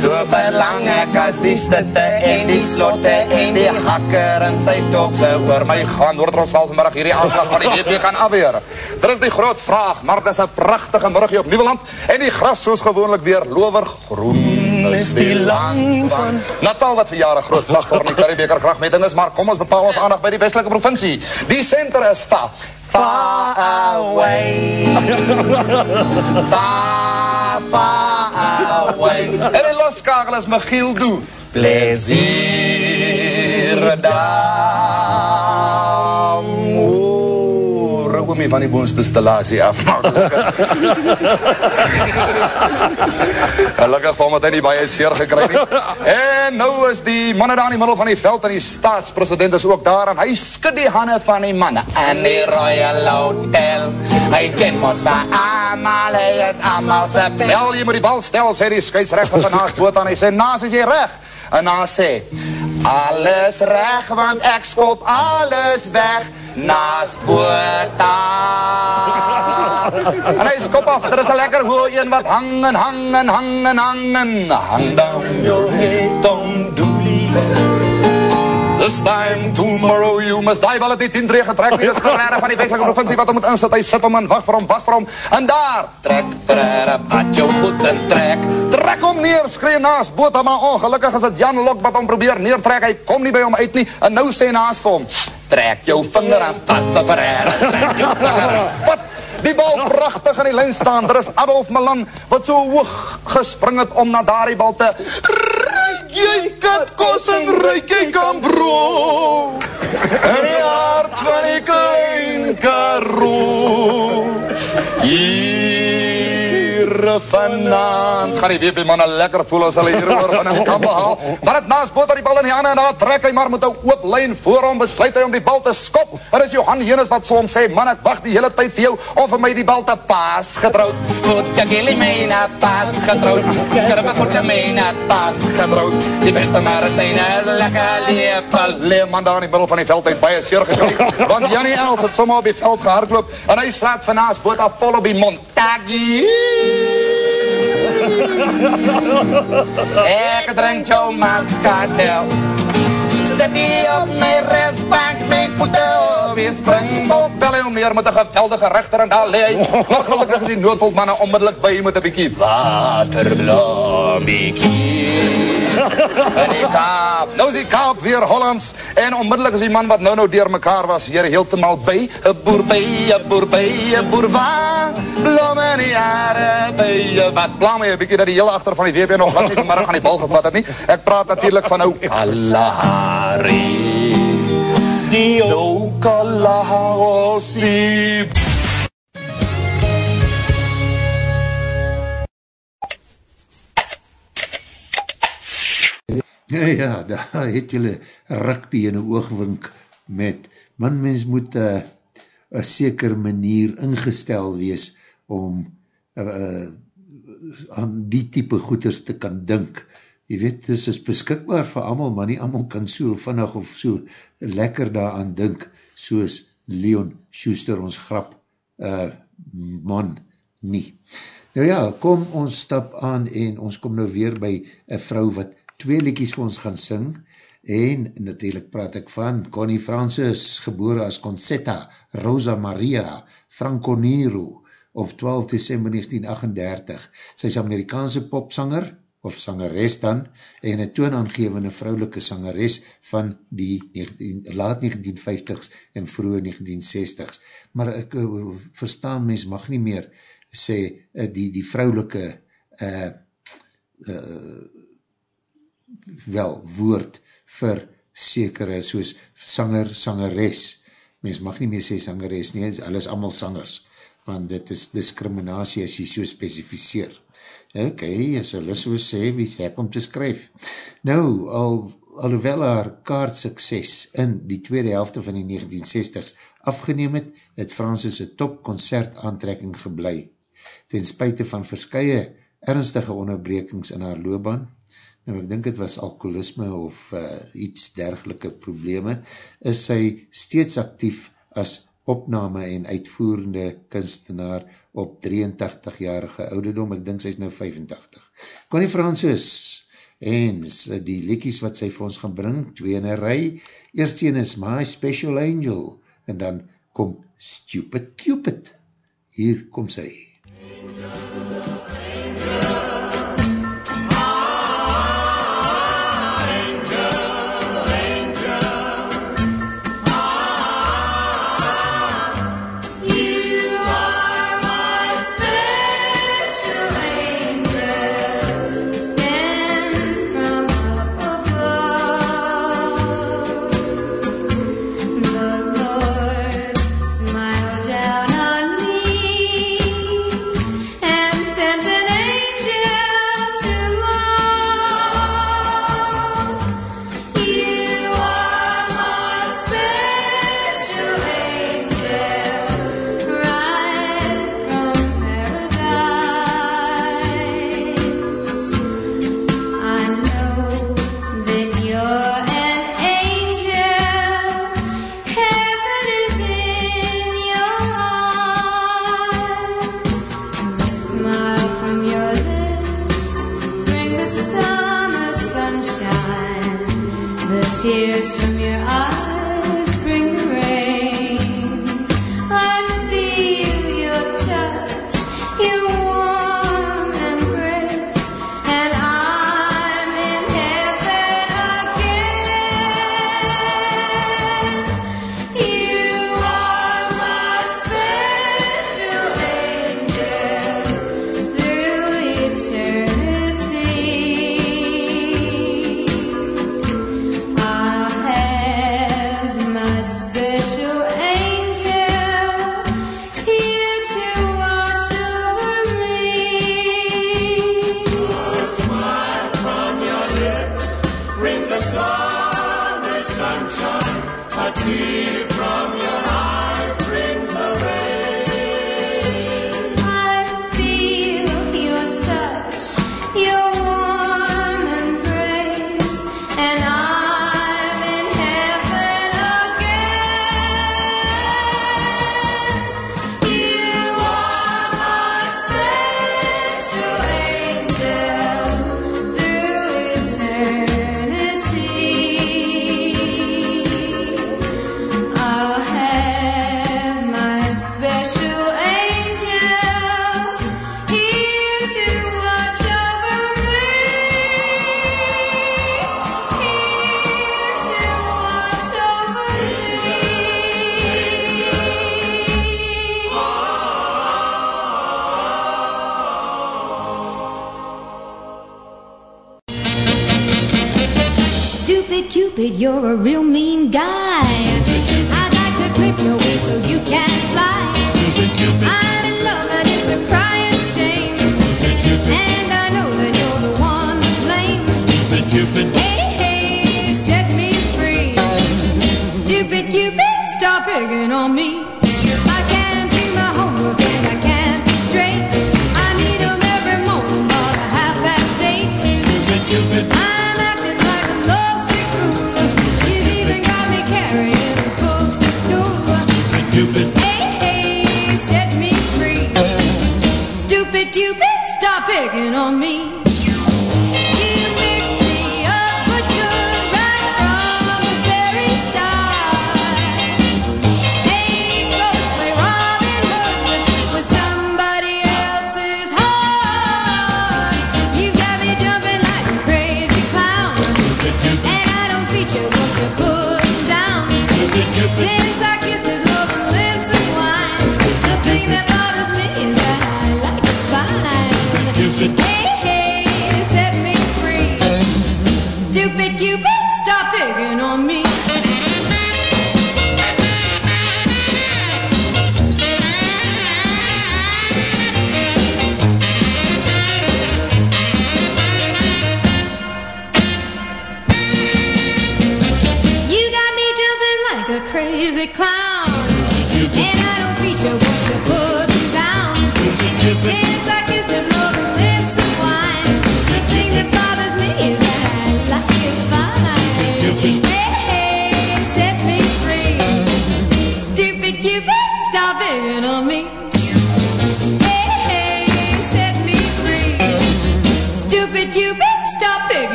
So verlang ek as die stitte en die slotte en die hakker en sy tokse oor my gaan oor ons val vanmiddag hierdie aanslag van die WP kan afweer. Dit is die groot vraag, maar dit is 'n pragtige middag hier op Nieuweland en die gras soos gewoonlik weer lower groen is die land van Natal wat vir jare groot slagtor in die Karibeker kragmeting is, maar kom ons bepaal ons aandag by die Weselike provinsie. Die senter is far far away. (laughs) far far away. En die loskakel is Michiel Doe. Plezier dan. Van die boonsinstallasie afmaak. (laughs) Gelukkig van wat hy nie baie seer gekry nie. En nou is die manne daar in die middel van die veld en die staatspresident is ook daar en hy skud die hande van die manne. En die Royal Hotel, hy ken mos almal, hy is almal se bel. Jy moet die bal stel, sê die skeidsregter van naast boot aan. Hy sê, naas is jy reg. En dan sê, alles reg, want ek skop alles weg naas Bota. (laughs) en hy skop af, dit is 'n lekker hoë een wat hang en hang en hang en hang en hang down your head, don't dooley. This time tomorrow you must die wel dit in drie getrek nie. Dis (laughs) Ferreira van die Weselike provinsie wat hom moet insit. Hy sit hom en wag vir hom, wag vir hom. En daar trek Ferreira wat jou voet en trek. Trek hom neer, skree naas Botha, maar ongelukkig is dit Jan Lok wat hom probeer neertrek. Hy kom nie by hom uit nie. En nou sê naas vir hom: "Trek jou vinger aan vat vir Ferreira." (laughs) Trek jou vinger aan vat. Die bal prachtig in die lijn staan. Er is Adolf Milan wat so hoog gespring het om na daardie bal te... Ruik jy katkos en ruik jy kambro In die hart van die klein Karoo. Hier vanavond gaan die WP manne lekker voel as hulle hier oor van een kan behaal. Dan het naast Boter die bal in die handen en dan trek hy maar met een oop lijn voor hom, besluit hy om die bal te skop. En is Johan Jenis wat so om sê, man ek wacht die hele tijd vir jou om vir my die bal te paas getrouwd. Goed kakili my na paas getrouwd, skurpe goed my na paas getrouwd. Die beste marasijne is lekker lepel. Leeman daar in die middel van die veld het baie seer gekry, want Jannie Elf het sommer op die veld gehardloop en hy slaat van naast Boter vol op die Montagie. Ek drink jou mascatel Sit die op my restbank My voete op (laughs) die springbok Wel heel meer met een geweldige rechter en daar leid gelukkig is die noodvolkmanne onmiddellik by met een bykie waterblomiekie En (laughs) die kaap, nou is die kaap weer Hollands En onmiddellik is die man wat nou nou door mekaar was Hier heeltemaal by. Een boer by, een boer by, een boer waar. Blom in die jare by Wat? My een bykie dat die hele achter van die WP nog Laat nie vanmiddag aan die bal gevat het nie. Ek praat natuurlijk van nou Kalahari Die ou Kalahari Ja, ja, daar het julle rugby in een oogwink met, man mens moet uh, een seker manier ingestel wees om uh, uh, aan die type goeders te kan dink. Je weet, dit is beskikbaar vir amal, maar nie amal kan so vinnig of so lekker daaraan dink, soos Leon Schuster, ons grap uh, man, nie. Nou ja, kom ons stap aan en ons kom nou weer by een vrou wat twee liedjies vir ons gaan sing en natuurlijk praat ek van Connie Francis, gebore as Concetta Rosa Maria Franconero op 12 december 1938. Sy is Amerikaanse popsanger of sangeres dan en een toonaangevende vrouwelike sangeres van die 19, laat 1950s en vroege 1960s. Maar ek uh, verstaan mens mag nie meer sê uh, die, die vrouwelike uh, uh, wel woord vir sekere soos sanger, sangeres. Mens mag nie meer sê sangeres nie, hulle is allemaal sangers, want dit is discriminatie as jy so specificeer. Ok, as hulle so sê, wie is ek om te skryf? Nou, al, alhoewel haar kaart sukses in die tweede helfte van die 1960s afgeneem het, het Francis een top concert aantrekking geblei. Ten spuite van verskye ernstige onderbrekings in haar loopbaan, nou ek dink het was alkoholisme of uh, iets dergelike probleme, is sy steeds actief as opname en uitvoerende kunstenaar op 83-jarige ouderdom, ek dink sy is nou 85. Connie Francis, en die liekies wat sy vir ons gaan bring, twee in een rij, eerst een is My Special Angel, en dan kom Stupid Cupid, hier kom sy. Angel. You're a real mean guy. I'd like to clip your wings so you can't fly. I'm in love and it's a crying shame. And I know that you're the one to blame. Hey, hey, set me free. Stupid Cupid, stop picking on me.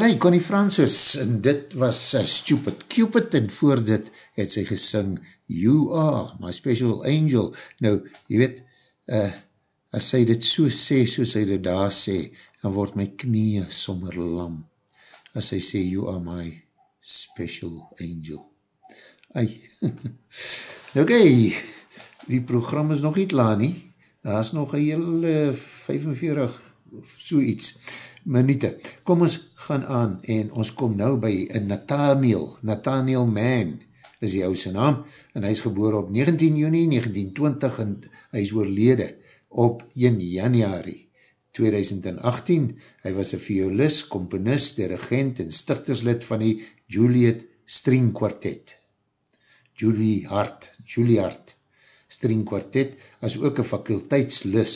As hy Connie Francis, en dit was uh, Stupid Cupid, en voor dit het sy gesing, You are my special angel. Nou, jy weet, uh, as sy dit so sê, soos hy dit daar sê, dan word my knie sommer lam. As hy sê, you are my special angel. Ai, (laughs) ok, die program is nog niet laat nie, daar is nog een hele 45 of so iets minute. Kom ons gaan aan en ons kom nou by Nathaniel, Nathaniel Mann is die ouse naam en hy is geboor op 19 juni 1920 en hy is oorlede op 1 januari 2018. Hy was een violist, componist, dirigent en stichterslid van die Juliet String Quartet. Julie Hart, Julie Hart String Quartet, as ook een fakulteitslid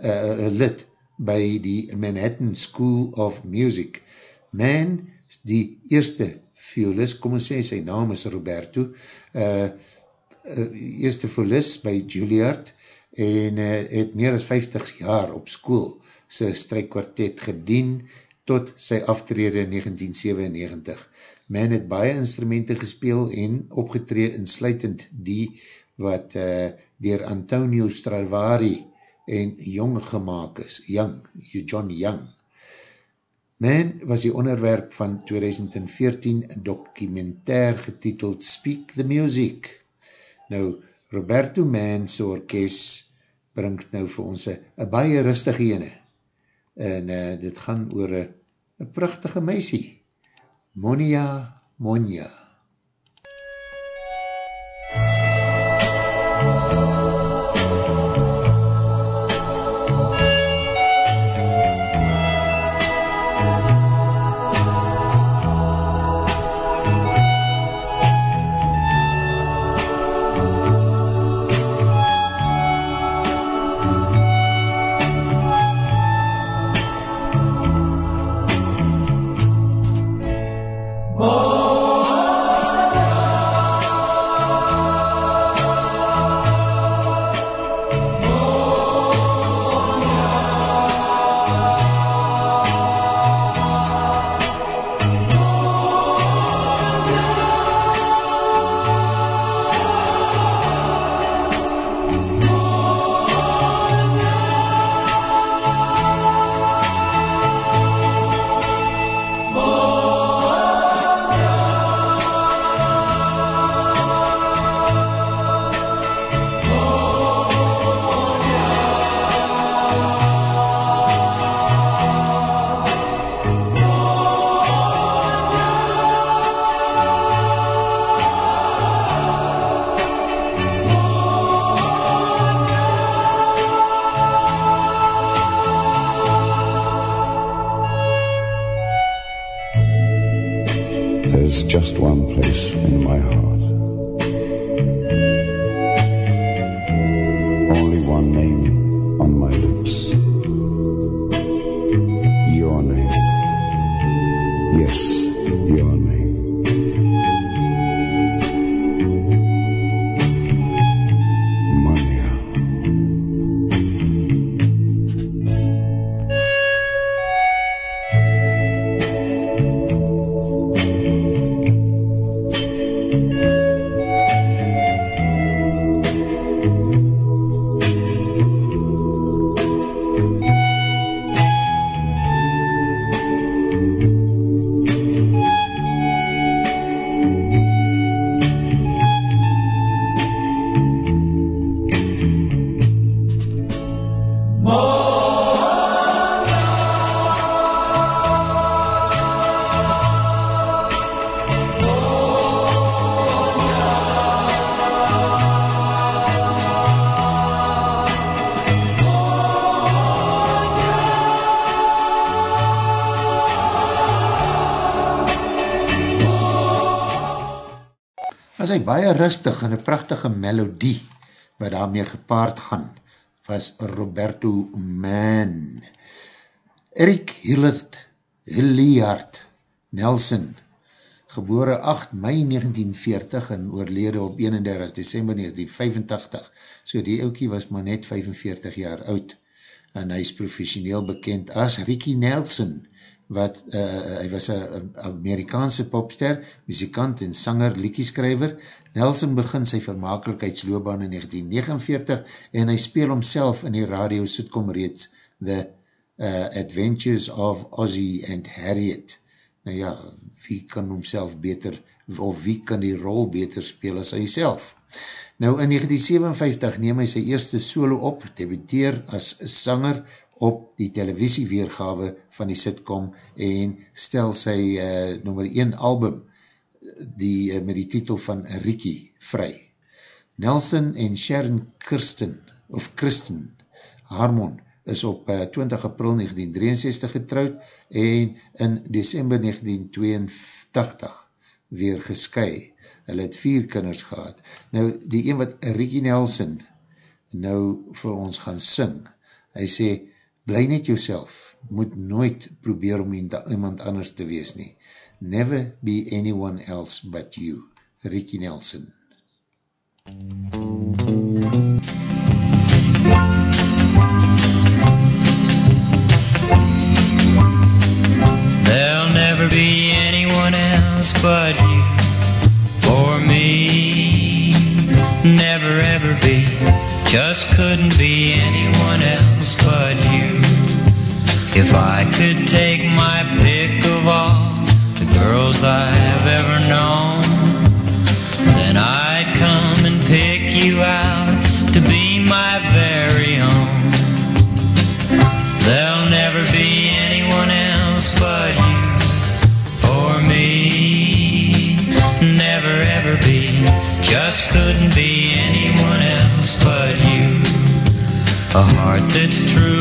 uh, lid by die Manhattan School of Music. Man, die eerste violist, kom ons sê, sy naam is Roberto, uh, uh, eerste violist by Juilliard, en uh, het meer as 50 jaar op school sy strijkkwartet gedien, tot sy aftrede in 1997. Man het baie instrumenten gespeel en opgetree insluitend die wat uh, dier Antonio Stradivari en Jong gemaakt is, Young, John Young. Man was die onderwerp van 2014 documentair getiteld Speak the Music. Nou, Roberto Mann sy orkest brengt nou vir ons een baie rustige ene. En uh, dit gaan oor een prachtige meisie. Monia Monia. Baie rustig en een prachtige melodie wat daarmee gepaard gaan, was Roberto Mann. Erik Hillard, Hilliard Nelson, gebore 8 mei 1940 en oorlede op 31 december 1985, so die oukie was maar net 45 jaar oud, en hy is professioneel bekend as Ricky Nelson, wat, uh, hy was een Amerikaanse popster, muzikant en sanger, liekieskrijver. Nelson begin sy vermakelijkheidsloobaan in 1949 en hy speel homself in die radio sitcom reeds The uh, Adventures of Ozzy and Harriet. Nou ja, wie kan homself beter, of wie kan die rol beter speel as hy self? Nou in 1957 neem hy sy eerste solo op, debuteer as sanger op die televisieweergawe van die sitcom en stel sy uh, nummer 1 album die, uh, met die titel van Ricky vry. Nelson en Sharon Kirsten, of Kristen Harmon is op uh, 20 april 1963 getrouwd en in december 1982 weer gesky. Hulle het vier kinders gehad. Nou, die een wat Ricky Nelson nou vir ons gaan sing, hy sê, bly net jouself, moet nooit probeer om iemand anders te wees nie. Never be anyone else but you. Ricky Nelson. There'll never be anyone else but you just couldn't be anyone else but you. If I could take my pick of all the girls I've ever known, heart that's true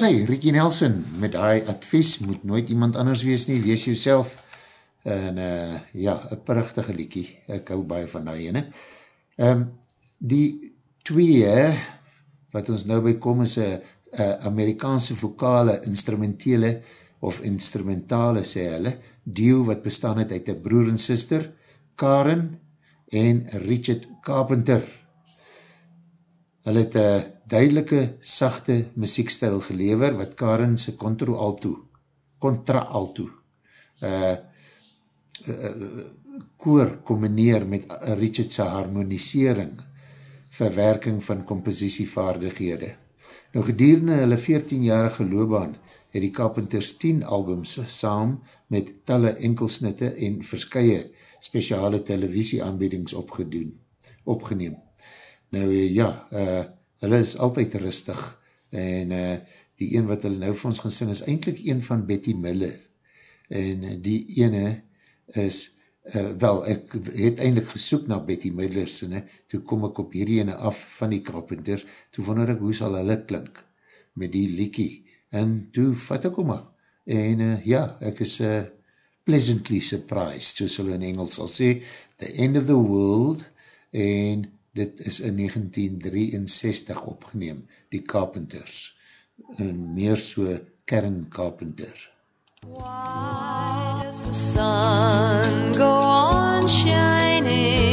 As hy, Ricky Nelson, met die advies, moet nooit iemand anders wees nie, wees jouself, en uh, ja, een prachtige liekie, ek hou baie van die ene. Um, die twee, wat ons nou by kom, is een Amerikaanse vokale instrumentele, of instrumentale, sê hulle, duo wat bestaan het uit een broer en sister, Karen en Richard Carpenter. Hulle het een duidelike, sachte muziekstijl gelever, wat Karen sy contra alto, contra alto, uh, uh, koor combineer met Richard sy harmonisering, verwerking van compositievaardighede. Nou gedurende hulle 14-jarige loopbaan het die Carpenters 10 albums saam met talle enkelsnitte en verskye speciale televisieaanbiedings opgedoen, opgeneem. Nou ja, uh, hulle is altyd rustig en uh, die een wat hulle nou vir ons gaan sing is eindelijk een van Betty Miller. En uh, die ene is uh, wel, ek het eindelijk gesoek na Betty Miller sinne, toe kom ek op hierdie ene af van die Carpenters, toe wonder ek hoe sal hulle klink met die liekie. En toe vat ek om en uh, ja, ek is uh, pleasantly surprised, soos hulle in Engels sal sê, The End of the World en dit is in 1963 opgeneem, die Carpenters en meer so Karen Carpenter Why does the sun go on shining?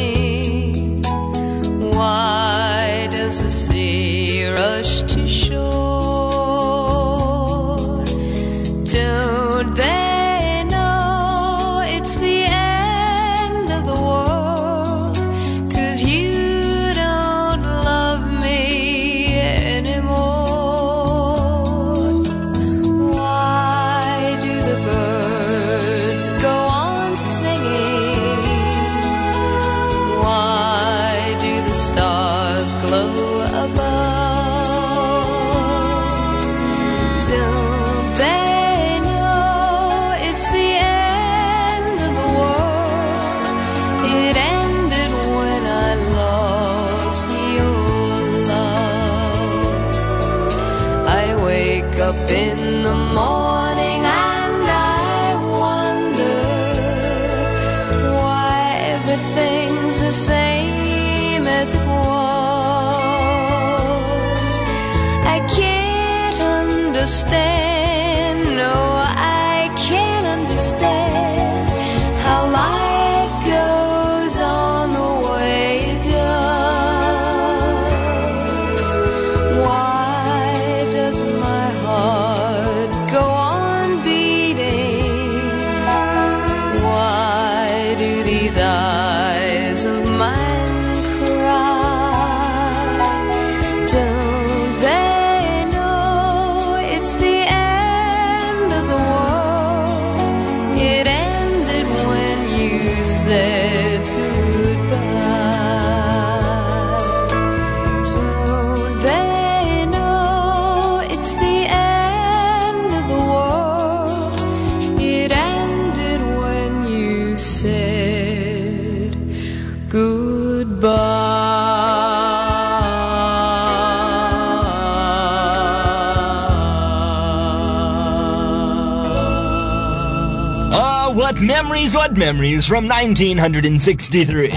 What memories from 1963.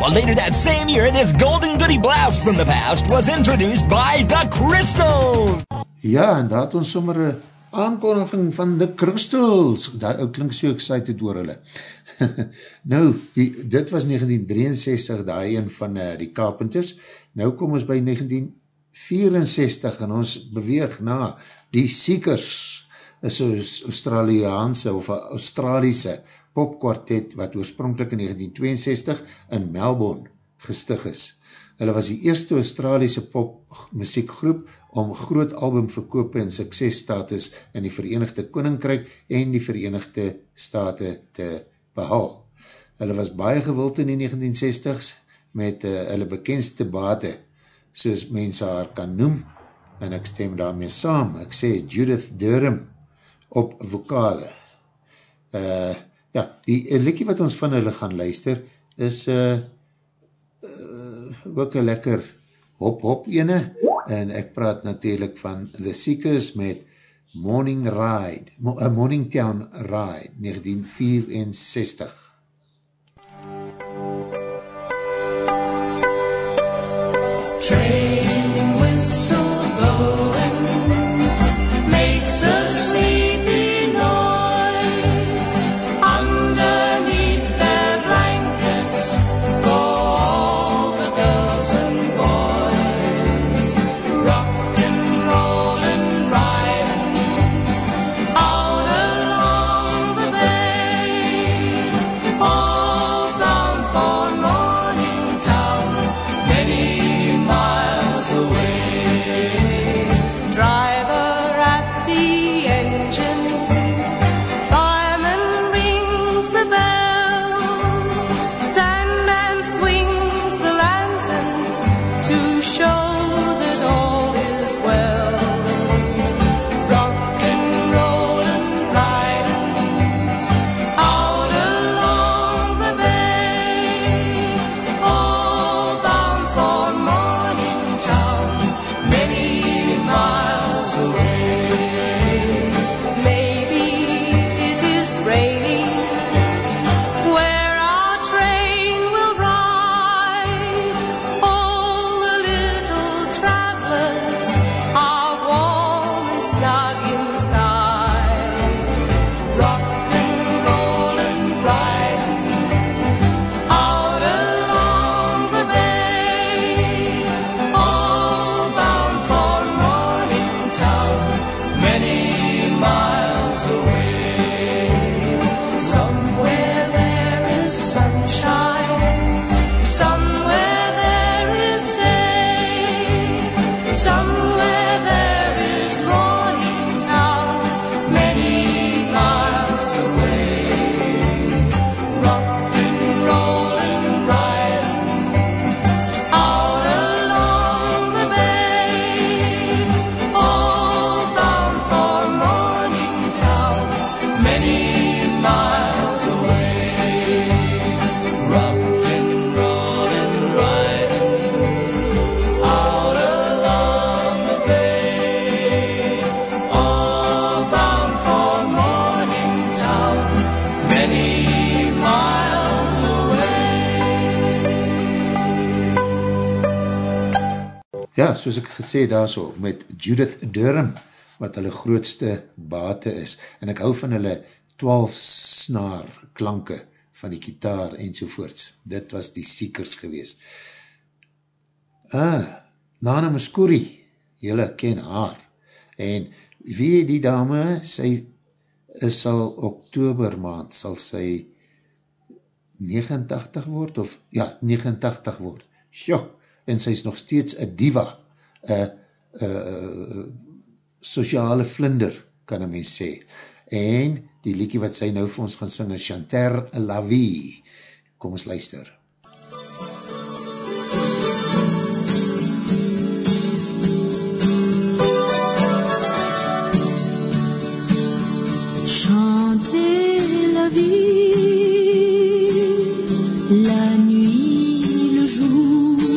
Well, later that same year, this golden goodie blast from the past was introduced by the Crystals. Ja, en daar het ons sommer een aankondiging van The Crystals. Daar ook klink so excited oor hulle. (laughs) nou, die, dit was 1963, daar een van uh, die Carpenters. Nou kom ons by 1964 en ons beweeg na die Seekers. Is Australiaanse of Australiese popkwartet wat oorspronkelijk in 1962 in Melbourne gestig is. Hulle was die eerste Australiese popmuziekgroep om groot albumverkoop en suksesstatus in die Verenigde Koninkryk en die Verenigde State te behaal. Hulle was baie gewild in die 1960s met uh, hulle bekendste bate, soos mense haar kan noem, en ek stem daarmee saam. Ek sê Judith Durham op vokale. Uh, ja, die liekie wat ons van hulle gaan luister, is uh, uh, ook een lekker hop hop ene, en ek praat natuurlijk van The Seekers met Morning Ride, Mo uh, Morning Town Ride, 1964. Soos ek gesê daar so, met Judith Durham, wat hulle grootste bate is, en ek hou van hulle 12 snaar klanke van die kitaar en sovoorts. Dit was die seekers gewees. Ah, Nana Muscuri, jylle ken haar. En wie die dame, sy is al oktober maand, sal sy 89 word, of ja, 89 word. Sjo, en sy is nog steeds een diva, een uh, sociale vlinder, kan een mens sê. En die liekie wat sy nou vir ons gaan sing is Chanter La Vie. Kom ons luister. Chanter la vie, la nuit, le jour.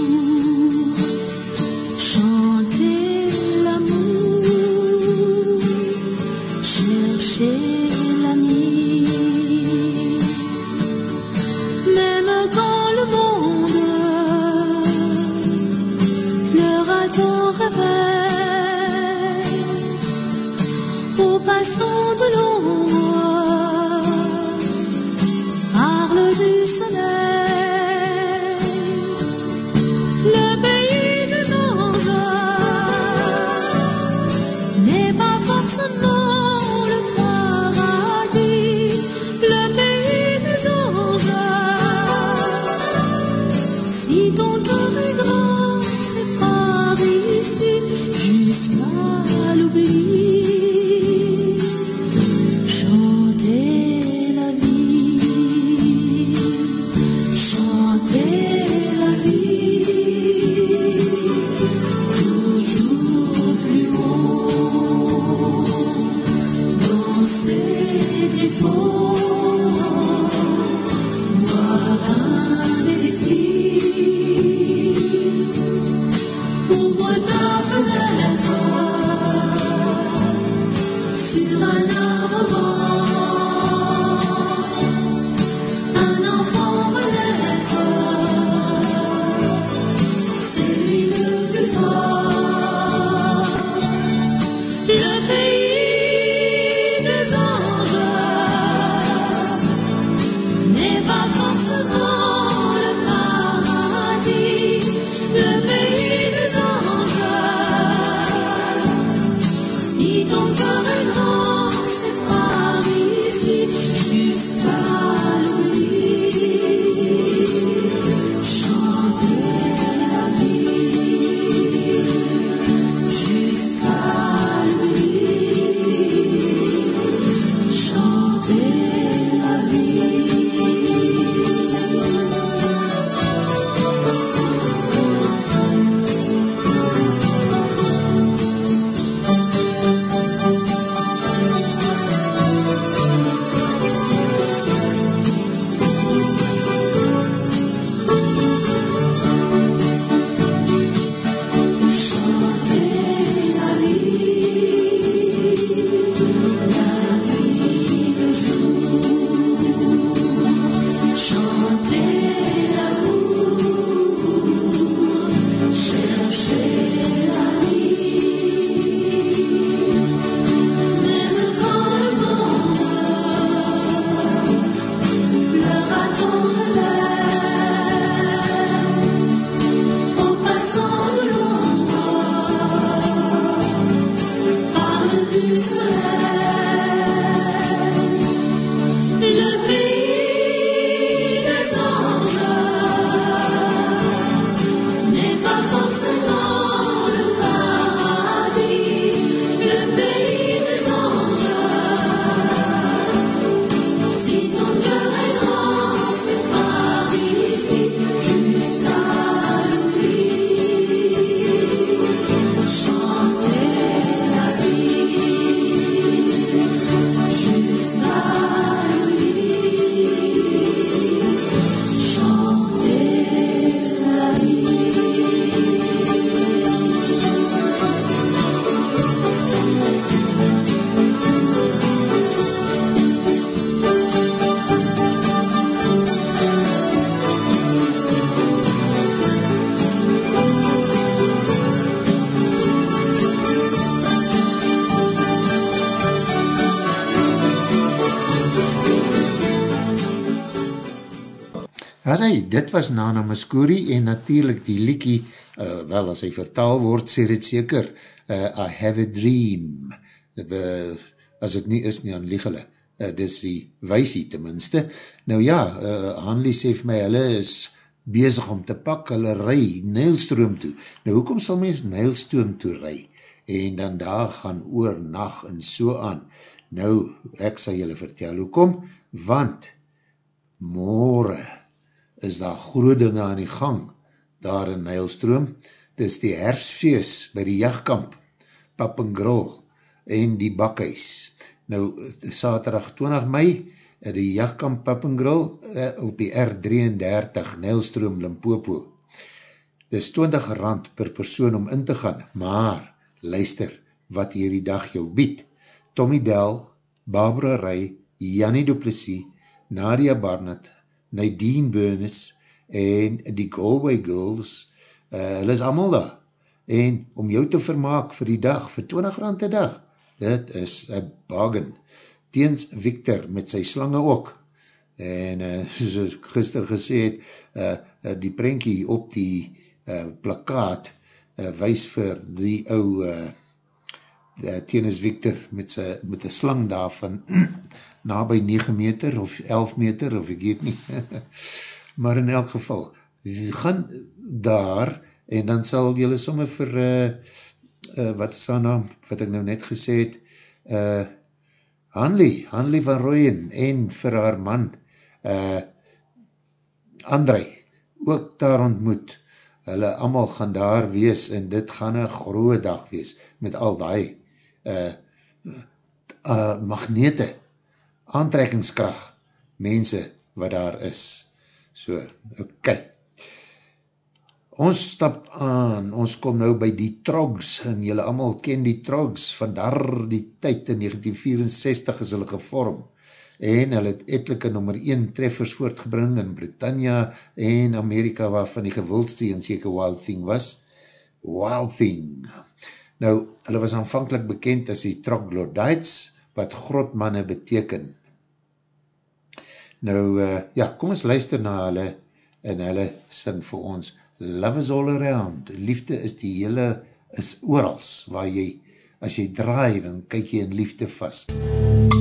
Dit was Nana Muscuri en natuurlijk die liekie, uh, wel as hy vertaal word, sê dit seker, uh, I have a dream, uh, as het nie is nie, aan lieg hulle, uh, dis die weisie tenminste, nou ja, uh, Hanley sê vir my, hulle is bezig om te pak, hulle rij Nijlstroom toe, nou hoekom sal mens Nijlstroom toe rij, en dan daar gaan oor nacht en so aan, nou, ek sal julle vertel, hoekom, want, morgen, is daar groe dinge aan die gang, daar in Nijlstroom, dis die herfstfeest by die jachtkamp, Pap en die bakhuis. Nou, saterdag 20 mei, die jachtkamp Pap en Grol, eh, op die R33, Nijlstroom, Limpopo. Dis 20 rand per persoon om in te gaan, maar, luister, wat hierdie dag jou bied. Tommy Del, Barbara Rai, Jannie Duplessis, Nadia Barnett, Nadine Burnes en die Galway Girls, uh, hulle is allemaal daar. En om jou te vermaak vir die dag, vir 20 rand die dag, dit is een bargain. Teens Victor met sy slange ook. En uh, (laughs) soos ek gister gesê het, uh, uh, die prankie op die uh, plakkaat uh, wees vir die ou uh, Tenis Victor met sy, met die slang daar van (clears throat) na by 9 meter of 11 meter of ek weet nie. (laughs) maar in elk geval, gaan daar en dan sal jylle somme vir uh, uh, wat is haar naam, wat ek nou net gesê het, uh, Hanley, Hanley van Rooyen en vir haar man uh, André ook daar ontmoet. Hulle allemaal gaan daar wees en dit gaan een groe dag wees met al die uh, uh, magnete aantrekkingskracht mense wat daar is. So, ok. Ons stap aan, ons kom nou by die Trogs, en julle allemaal ken die Trogs, van daar die tyd in 1964 is hulle gevorm, en hulle het etelike nummer 1 treffers voortgebring in Britannia en Amerika, waarvan die gewildste en seker Wild Thing was. Wild Thing. Nou, hulle was aanvankelijk bekend as die Troglodytes, wat grotmanne beteken. Nou, uh, ja, kom ons luister na hulle en hulle sing vir ons Love is all around. Liefde is die hele, is oorals waar jy, as jy draai, dan kyk jy in liefde vast. I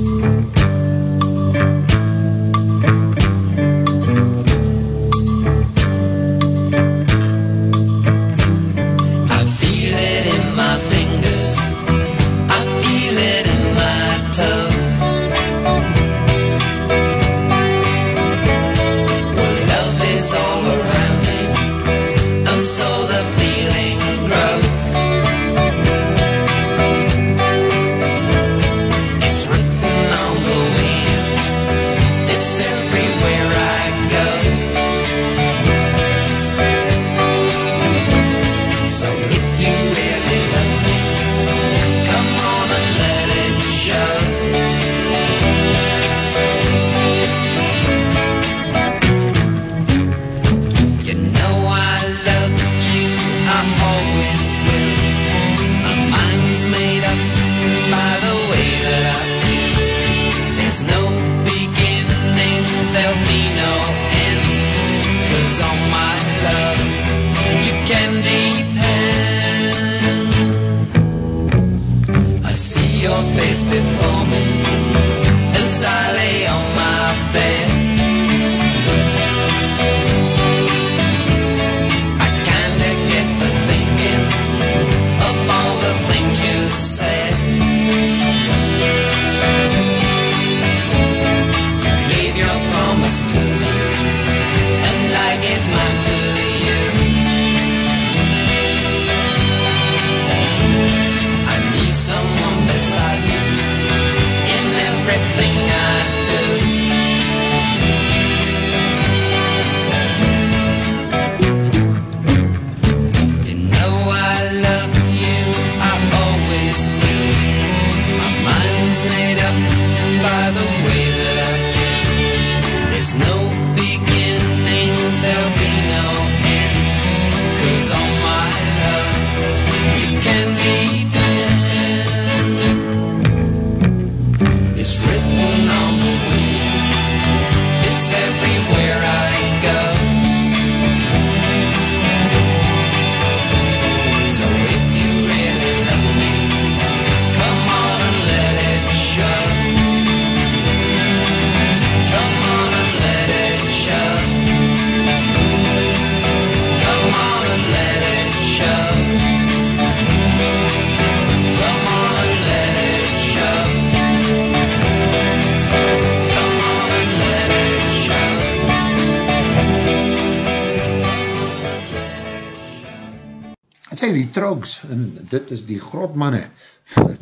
dit is die grotmanne,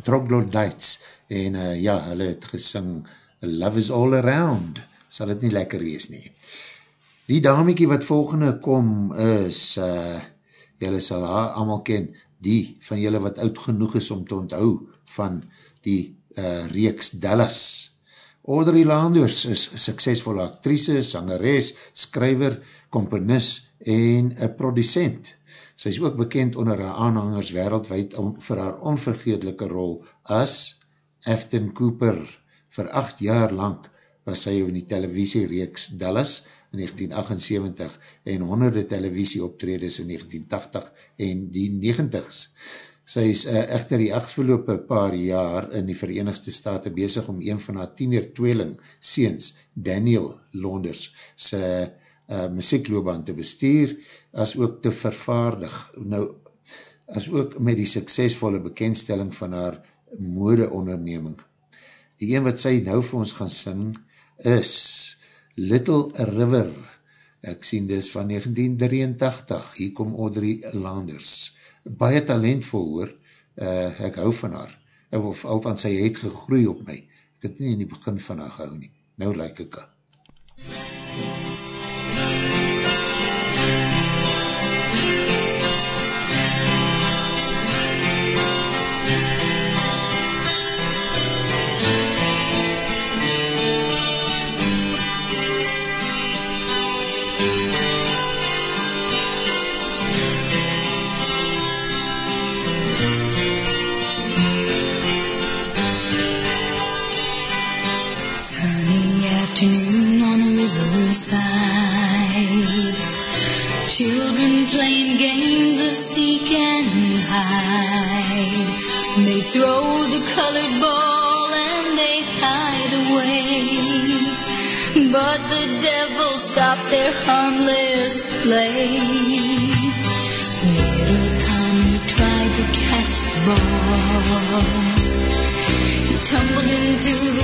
Troglodytes, en uh, ja, hulle het gesing Love is all around, sal het nie lekker wees nie. Die damiekie wat volgende kom is, uh, jylle sal haar allemaal ken, die van jylle wat oud genoeg is om te onthou van die uh, reeks Dallas. Audrey Landers is suksesvolle actrice, sangeres, skryver, komponis en producent. Sy is ook bekend onder haar aanhangers wereldwijd om, vir haar onvergeetlike rol as Afton Cooper. Voor acht jaar lang was sy in die televisiereeks Dallas in 1978 en honderde televisieoptredes in 1980 en die 90s. Sy is uh, echter die afgelopen paar jaar in die Verenigde Staten bezig om een van haar tiener tweeling seens, Daniel Londers, sy uh, muziekloobaan te bestuur, as ook te vervaardig. Nou, as ook met die suksesvolle bekendstelling van haar modeonderneming. Die een wat sy nou vir ons gaan sing is Little River. Ek sien dis van 1983. Hier kom Audrey Landers baie talentvol hoor, uh, ek hou van haar, of althans sy het gegroei op my, ek het nie in die begin van haar gehou nie, nou like ek haar. Play. Little Tommy tried to catch the ball. He tumbled into the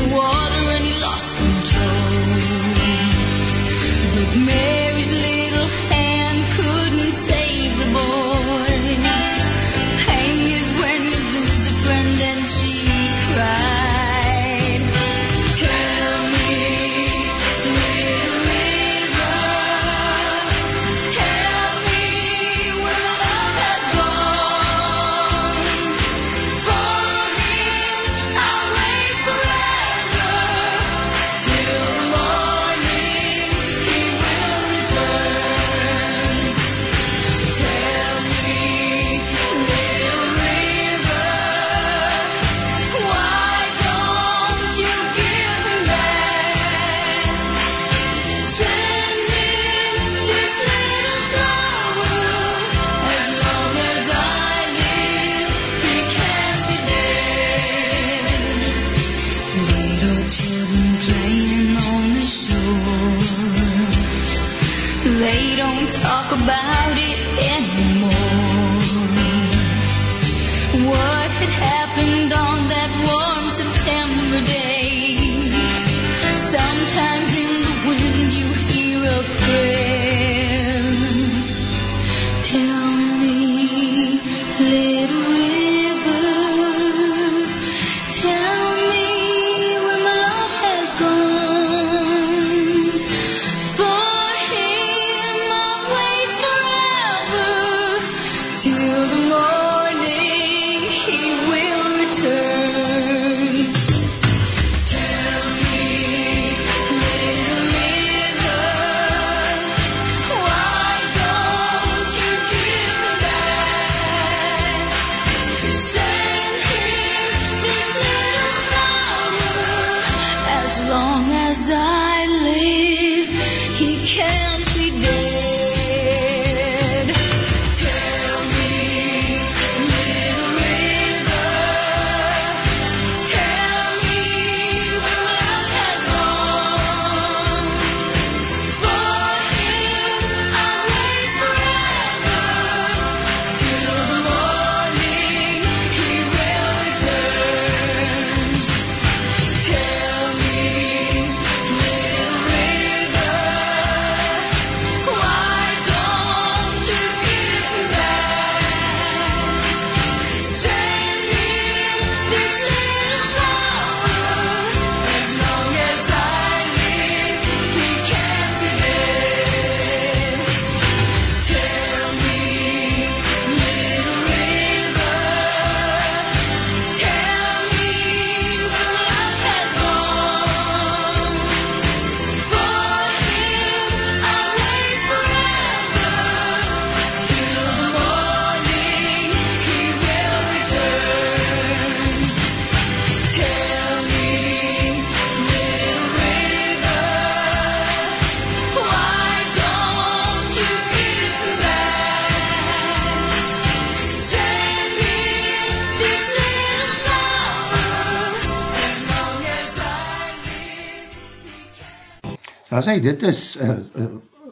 as hy, dit is uh, uh,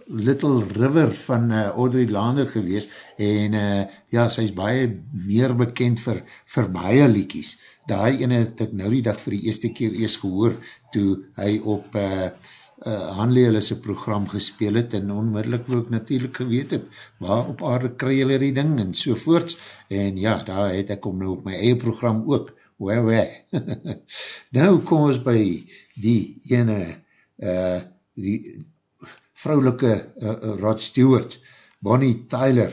Little River van uh, Audrey Lander gewees en uh, ja, sy is baie meer bekend vir, vir baie liekies. Daai ene het ek nou die dag vir die eerste keer eers gehoor toe hy op uh, uh, Hanley hulle sy program gespeel het en onmiddellik ook natuurlijk geweet het waar op aarde kry hulle die ding? en sovoorts en ja, daar het ek om nou op my eie program ook. Wee wee. (laughs) Nou kom ons by die ene uh, die vrouwelike uh, Rod Stewart, Bonnie Tyler.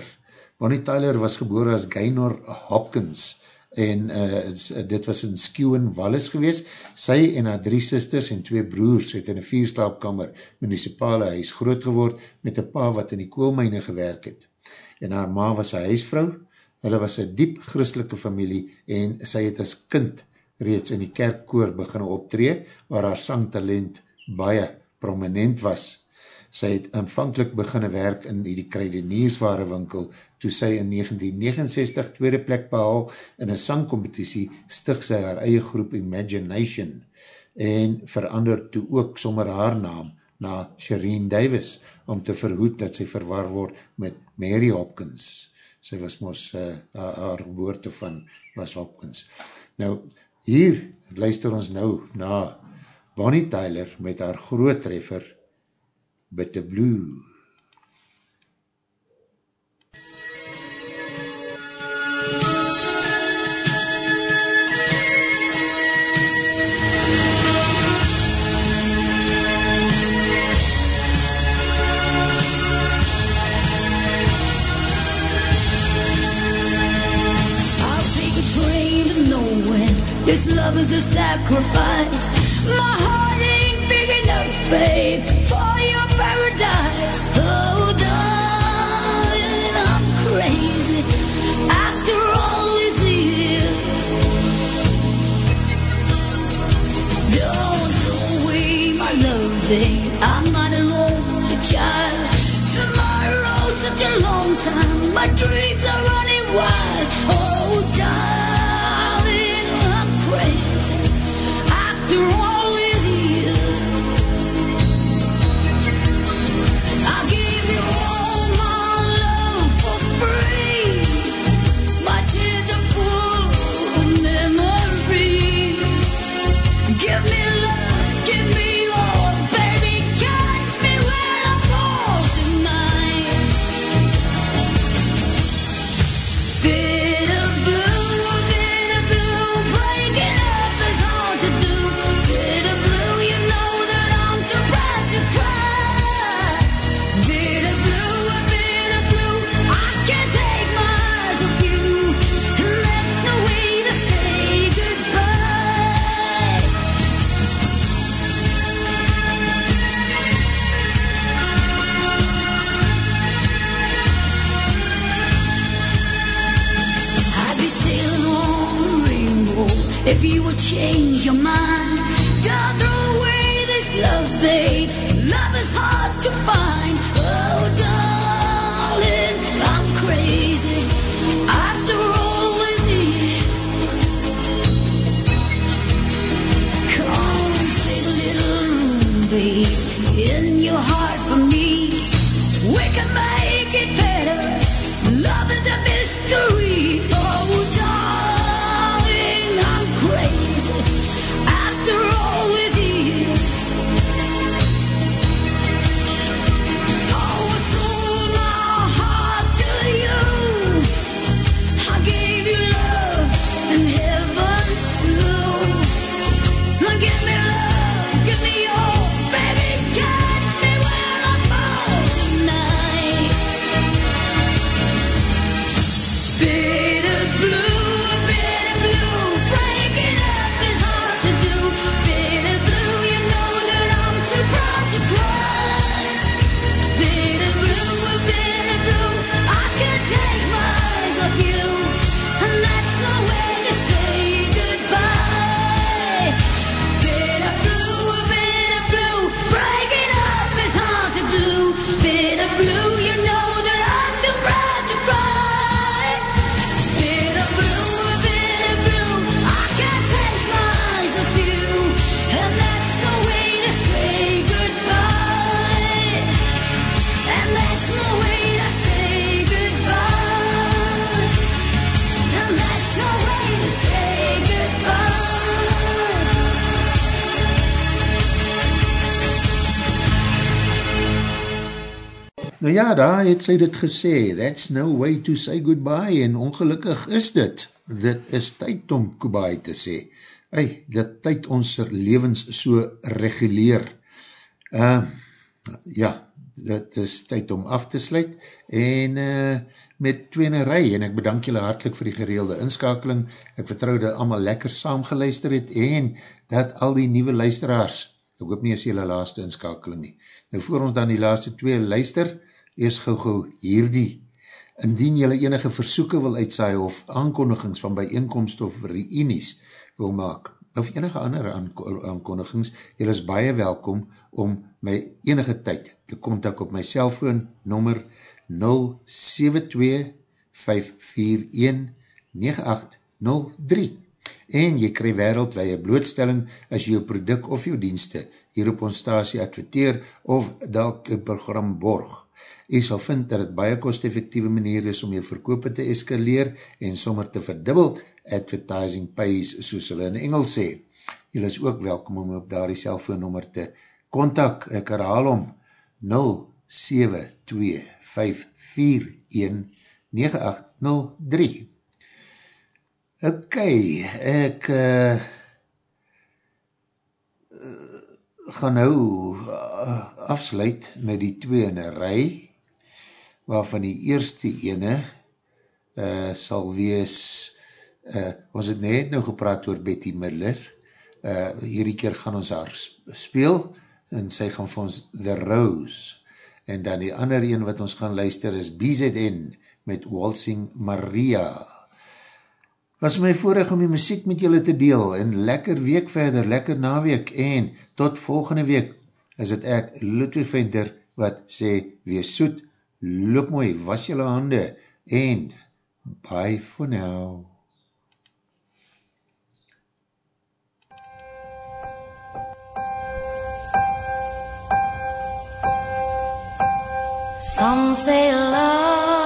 Bonnie Tyler was geboren as Gaynor Hopkins en uh, dit was in Skewen Wallis gewees. Sy en haar drie sisters en twee broers het in een vierslaapkammer municipale huis groot geword met een pa wat in die koolmijne gewerk het. En haar ma was een huisvrou. Hulle was een diep christelike familie en sy het as kind reeds in die kerkkoor begin optree waar haar sangtalent baie prominent was. Sy het aanvankelijk beginne werk in die kruideniersware winkel toe sy in 1969 tweede plek behaal in een sangcompetitie stig sy haar eie groep Imagination en verander toe ook sommer haar naam na Shireen Davis om te verhoed dat sy verwar word met Mary Hopkins. Sy was mos uh, haar geboorte van was Hopkins. Nou, hier luister ons nou na Bonnie Tyler met haar groot treffer Bitter Blue. This love is a sacrifice. My babe, for your paradise. Oh, darling, I'm crazy. After all don't away my love, babe. I'm not child. Tomorrow's such a long time. My dreams are running wild. Oh, darling, change your mind. Don't throw away this love, babe. Ja, daar het sy dit gesê, that's no way to say goodbye, en ongelukkig is dit. Dit is tyd om goodbye te sê. Hey, dit tyd ons levens so reguleer. Uh, ja, dit is tyd om af te sluit, en uh, met tweenerij, en ek bedank julle hartelijk vir die gereelde inskakeling. Ek vertrouw dat allemaal lekker saam geluister het, en dat al die nieuwe luisteraars, ek hoop nie as julle laaste inskakeling nie. Nou voor ons dan die laaste twee luister, eers gauw gauw hierdie. Indien jylle enige versoeken wil uitsaai of aankondigings van bijeenkomst of reunies wil maak, of enige andere aankondigings, jylle is baie welkom om my enige tyd te kontak op my cellfoon nummer 072-541-9803 en jy krij wereldwee blootstelling as jy jou product of jou dienste hier op ons stasie adverteer of dat die program borg. Jy sal vind dat het baie kost-effectieve manier is om jou verkoop te eskaleer en sommer te verdubbel advertising pays, soos hulle in Engels sê. Jy is ook welkom om op daar die cellfoonnummer te kontak. Ek herhaal om 072-541-9803. Ok, ek uh, gaan nou uh, afsluit met die twee in een rij, waarvan die eerste ene uh, sal wees, uh, ons het net nou gepraat oor Betty Miller, uh, hierdie keer gaan ons haar speel, en sy gaan vir ons The Rose, en dan die ander een wat ons gaan luister is BZN met Waltzing Maria. Was my voorig om die muziek met julle te deel, en lekker week verder, lekker naweek, en tot volgende week is het ek, Ludwig Venter, wat sê, wees soet, loop mooi, was julle hande, en bye for now. Some say love,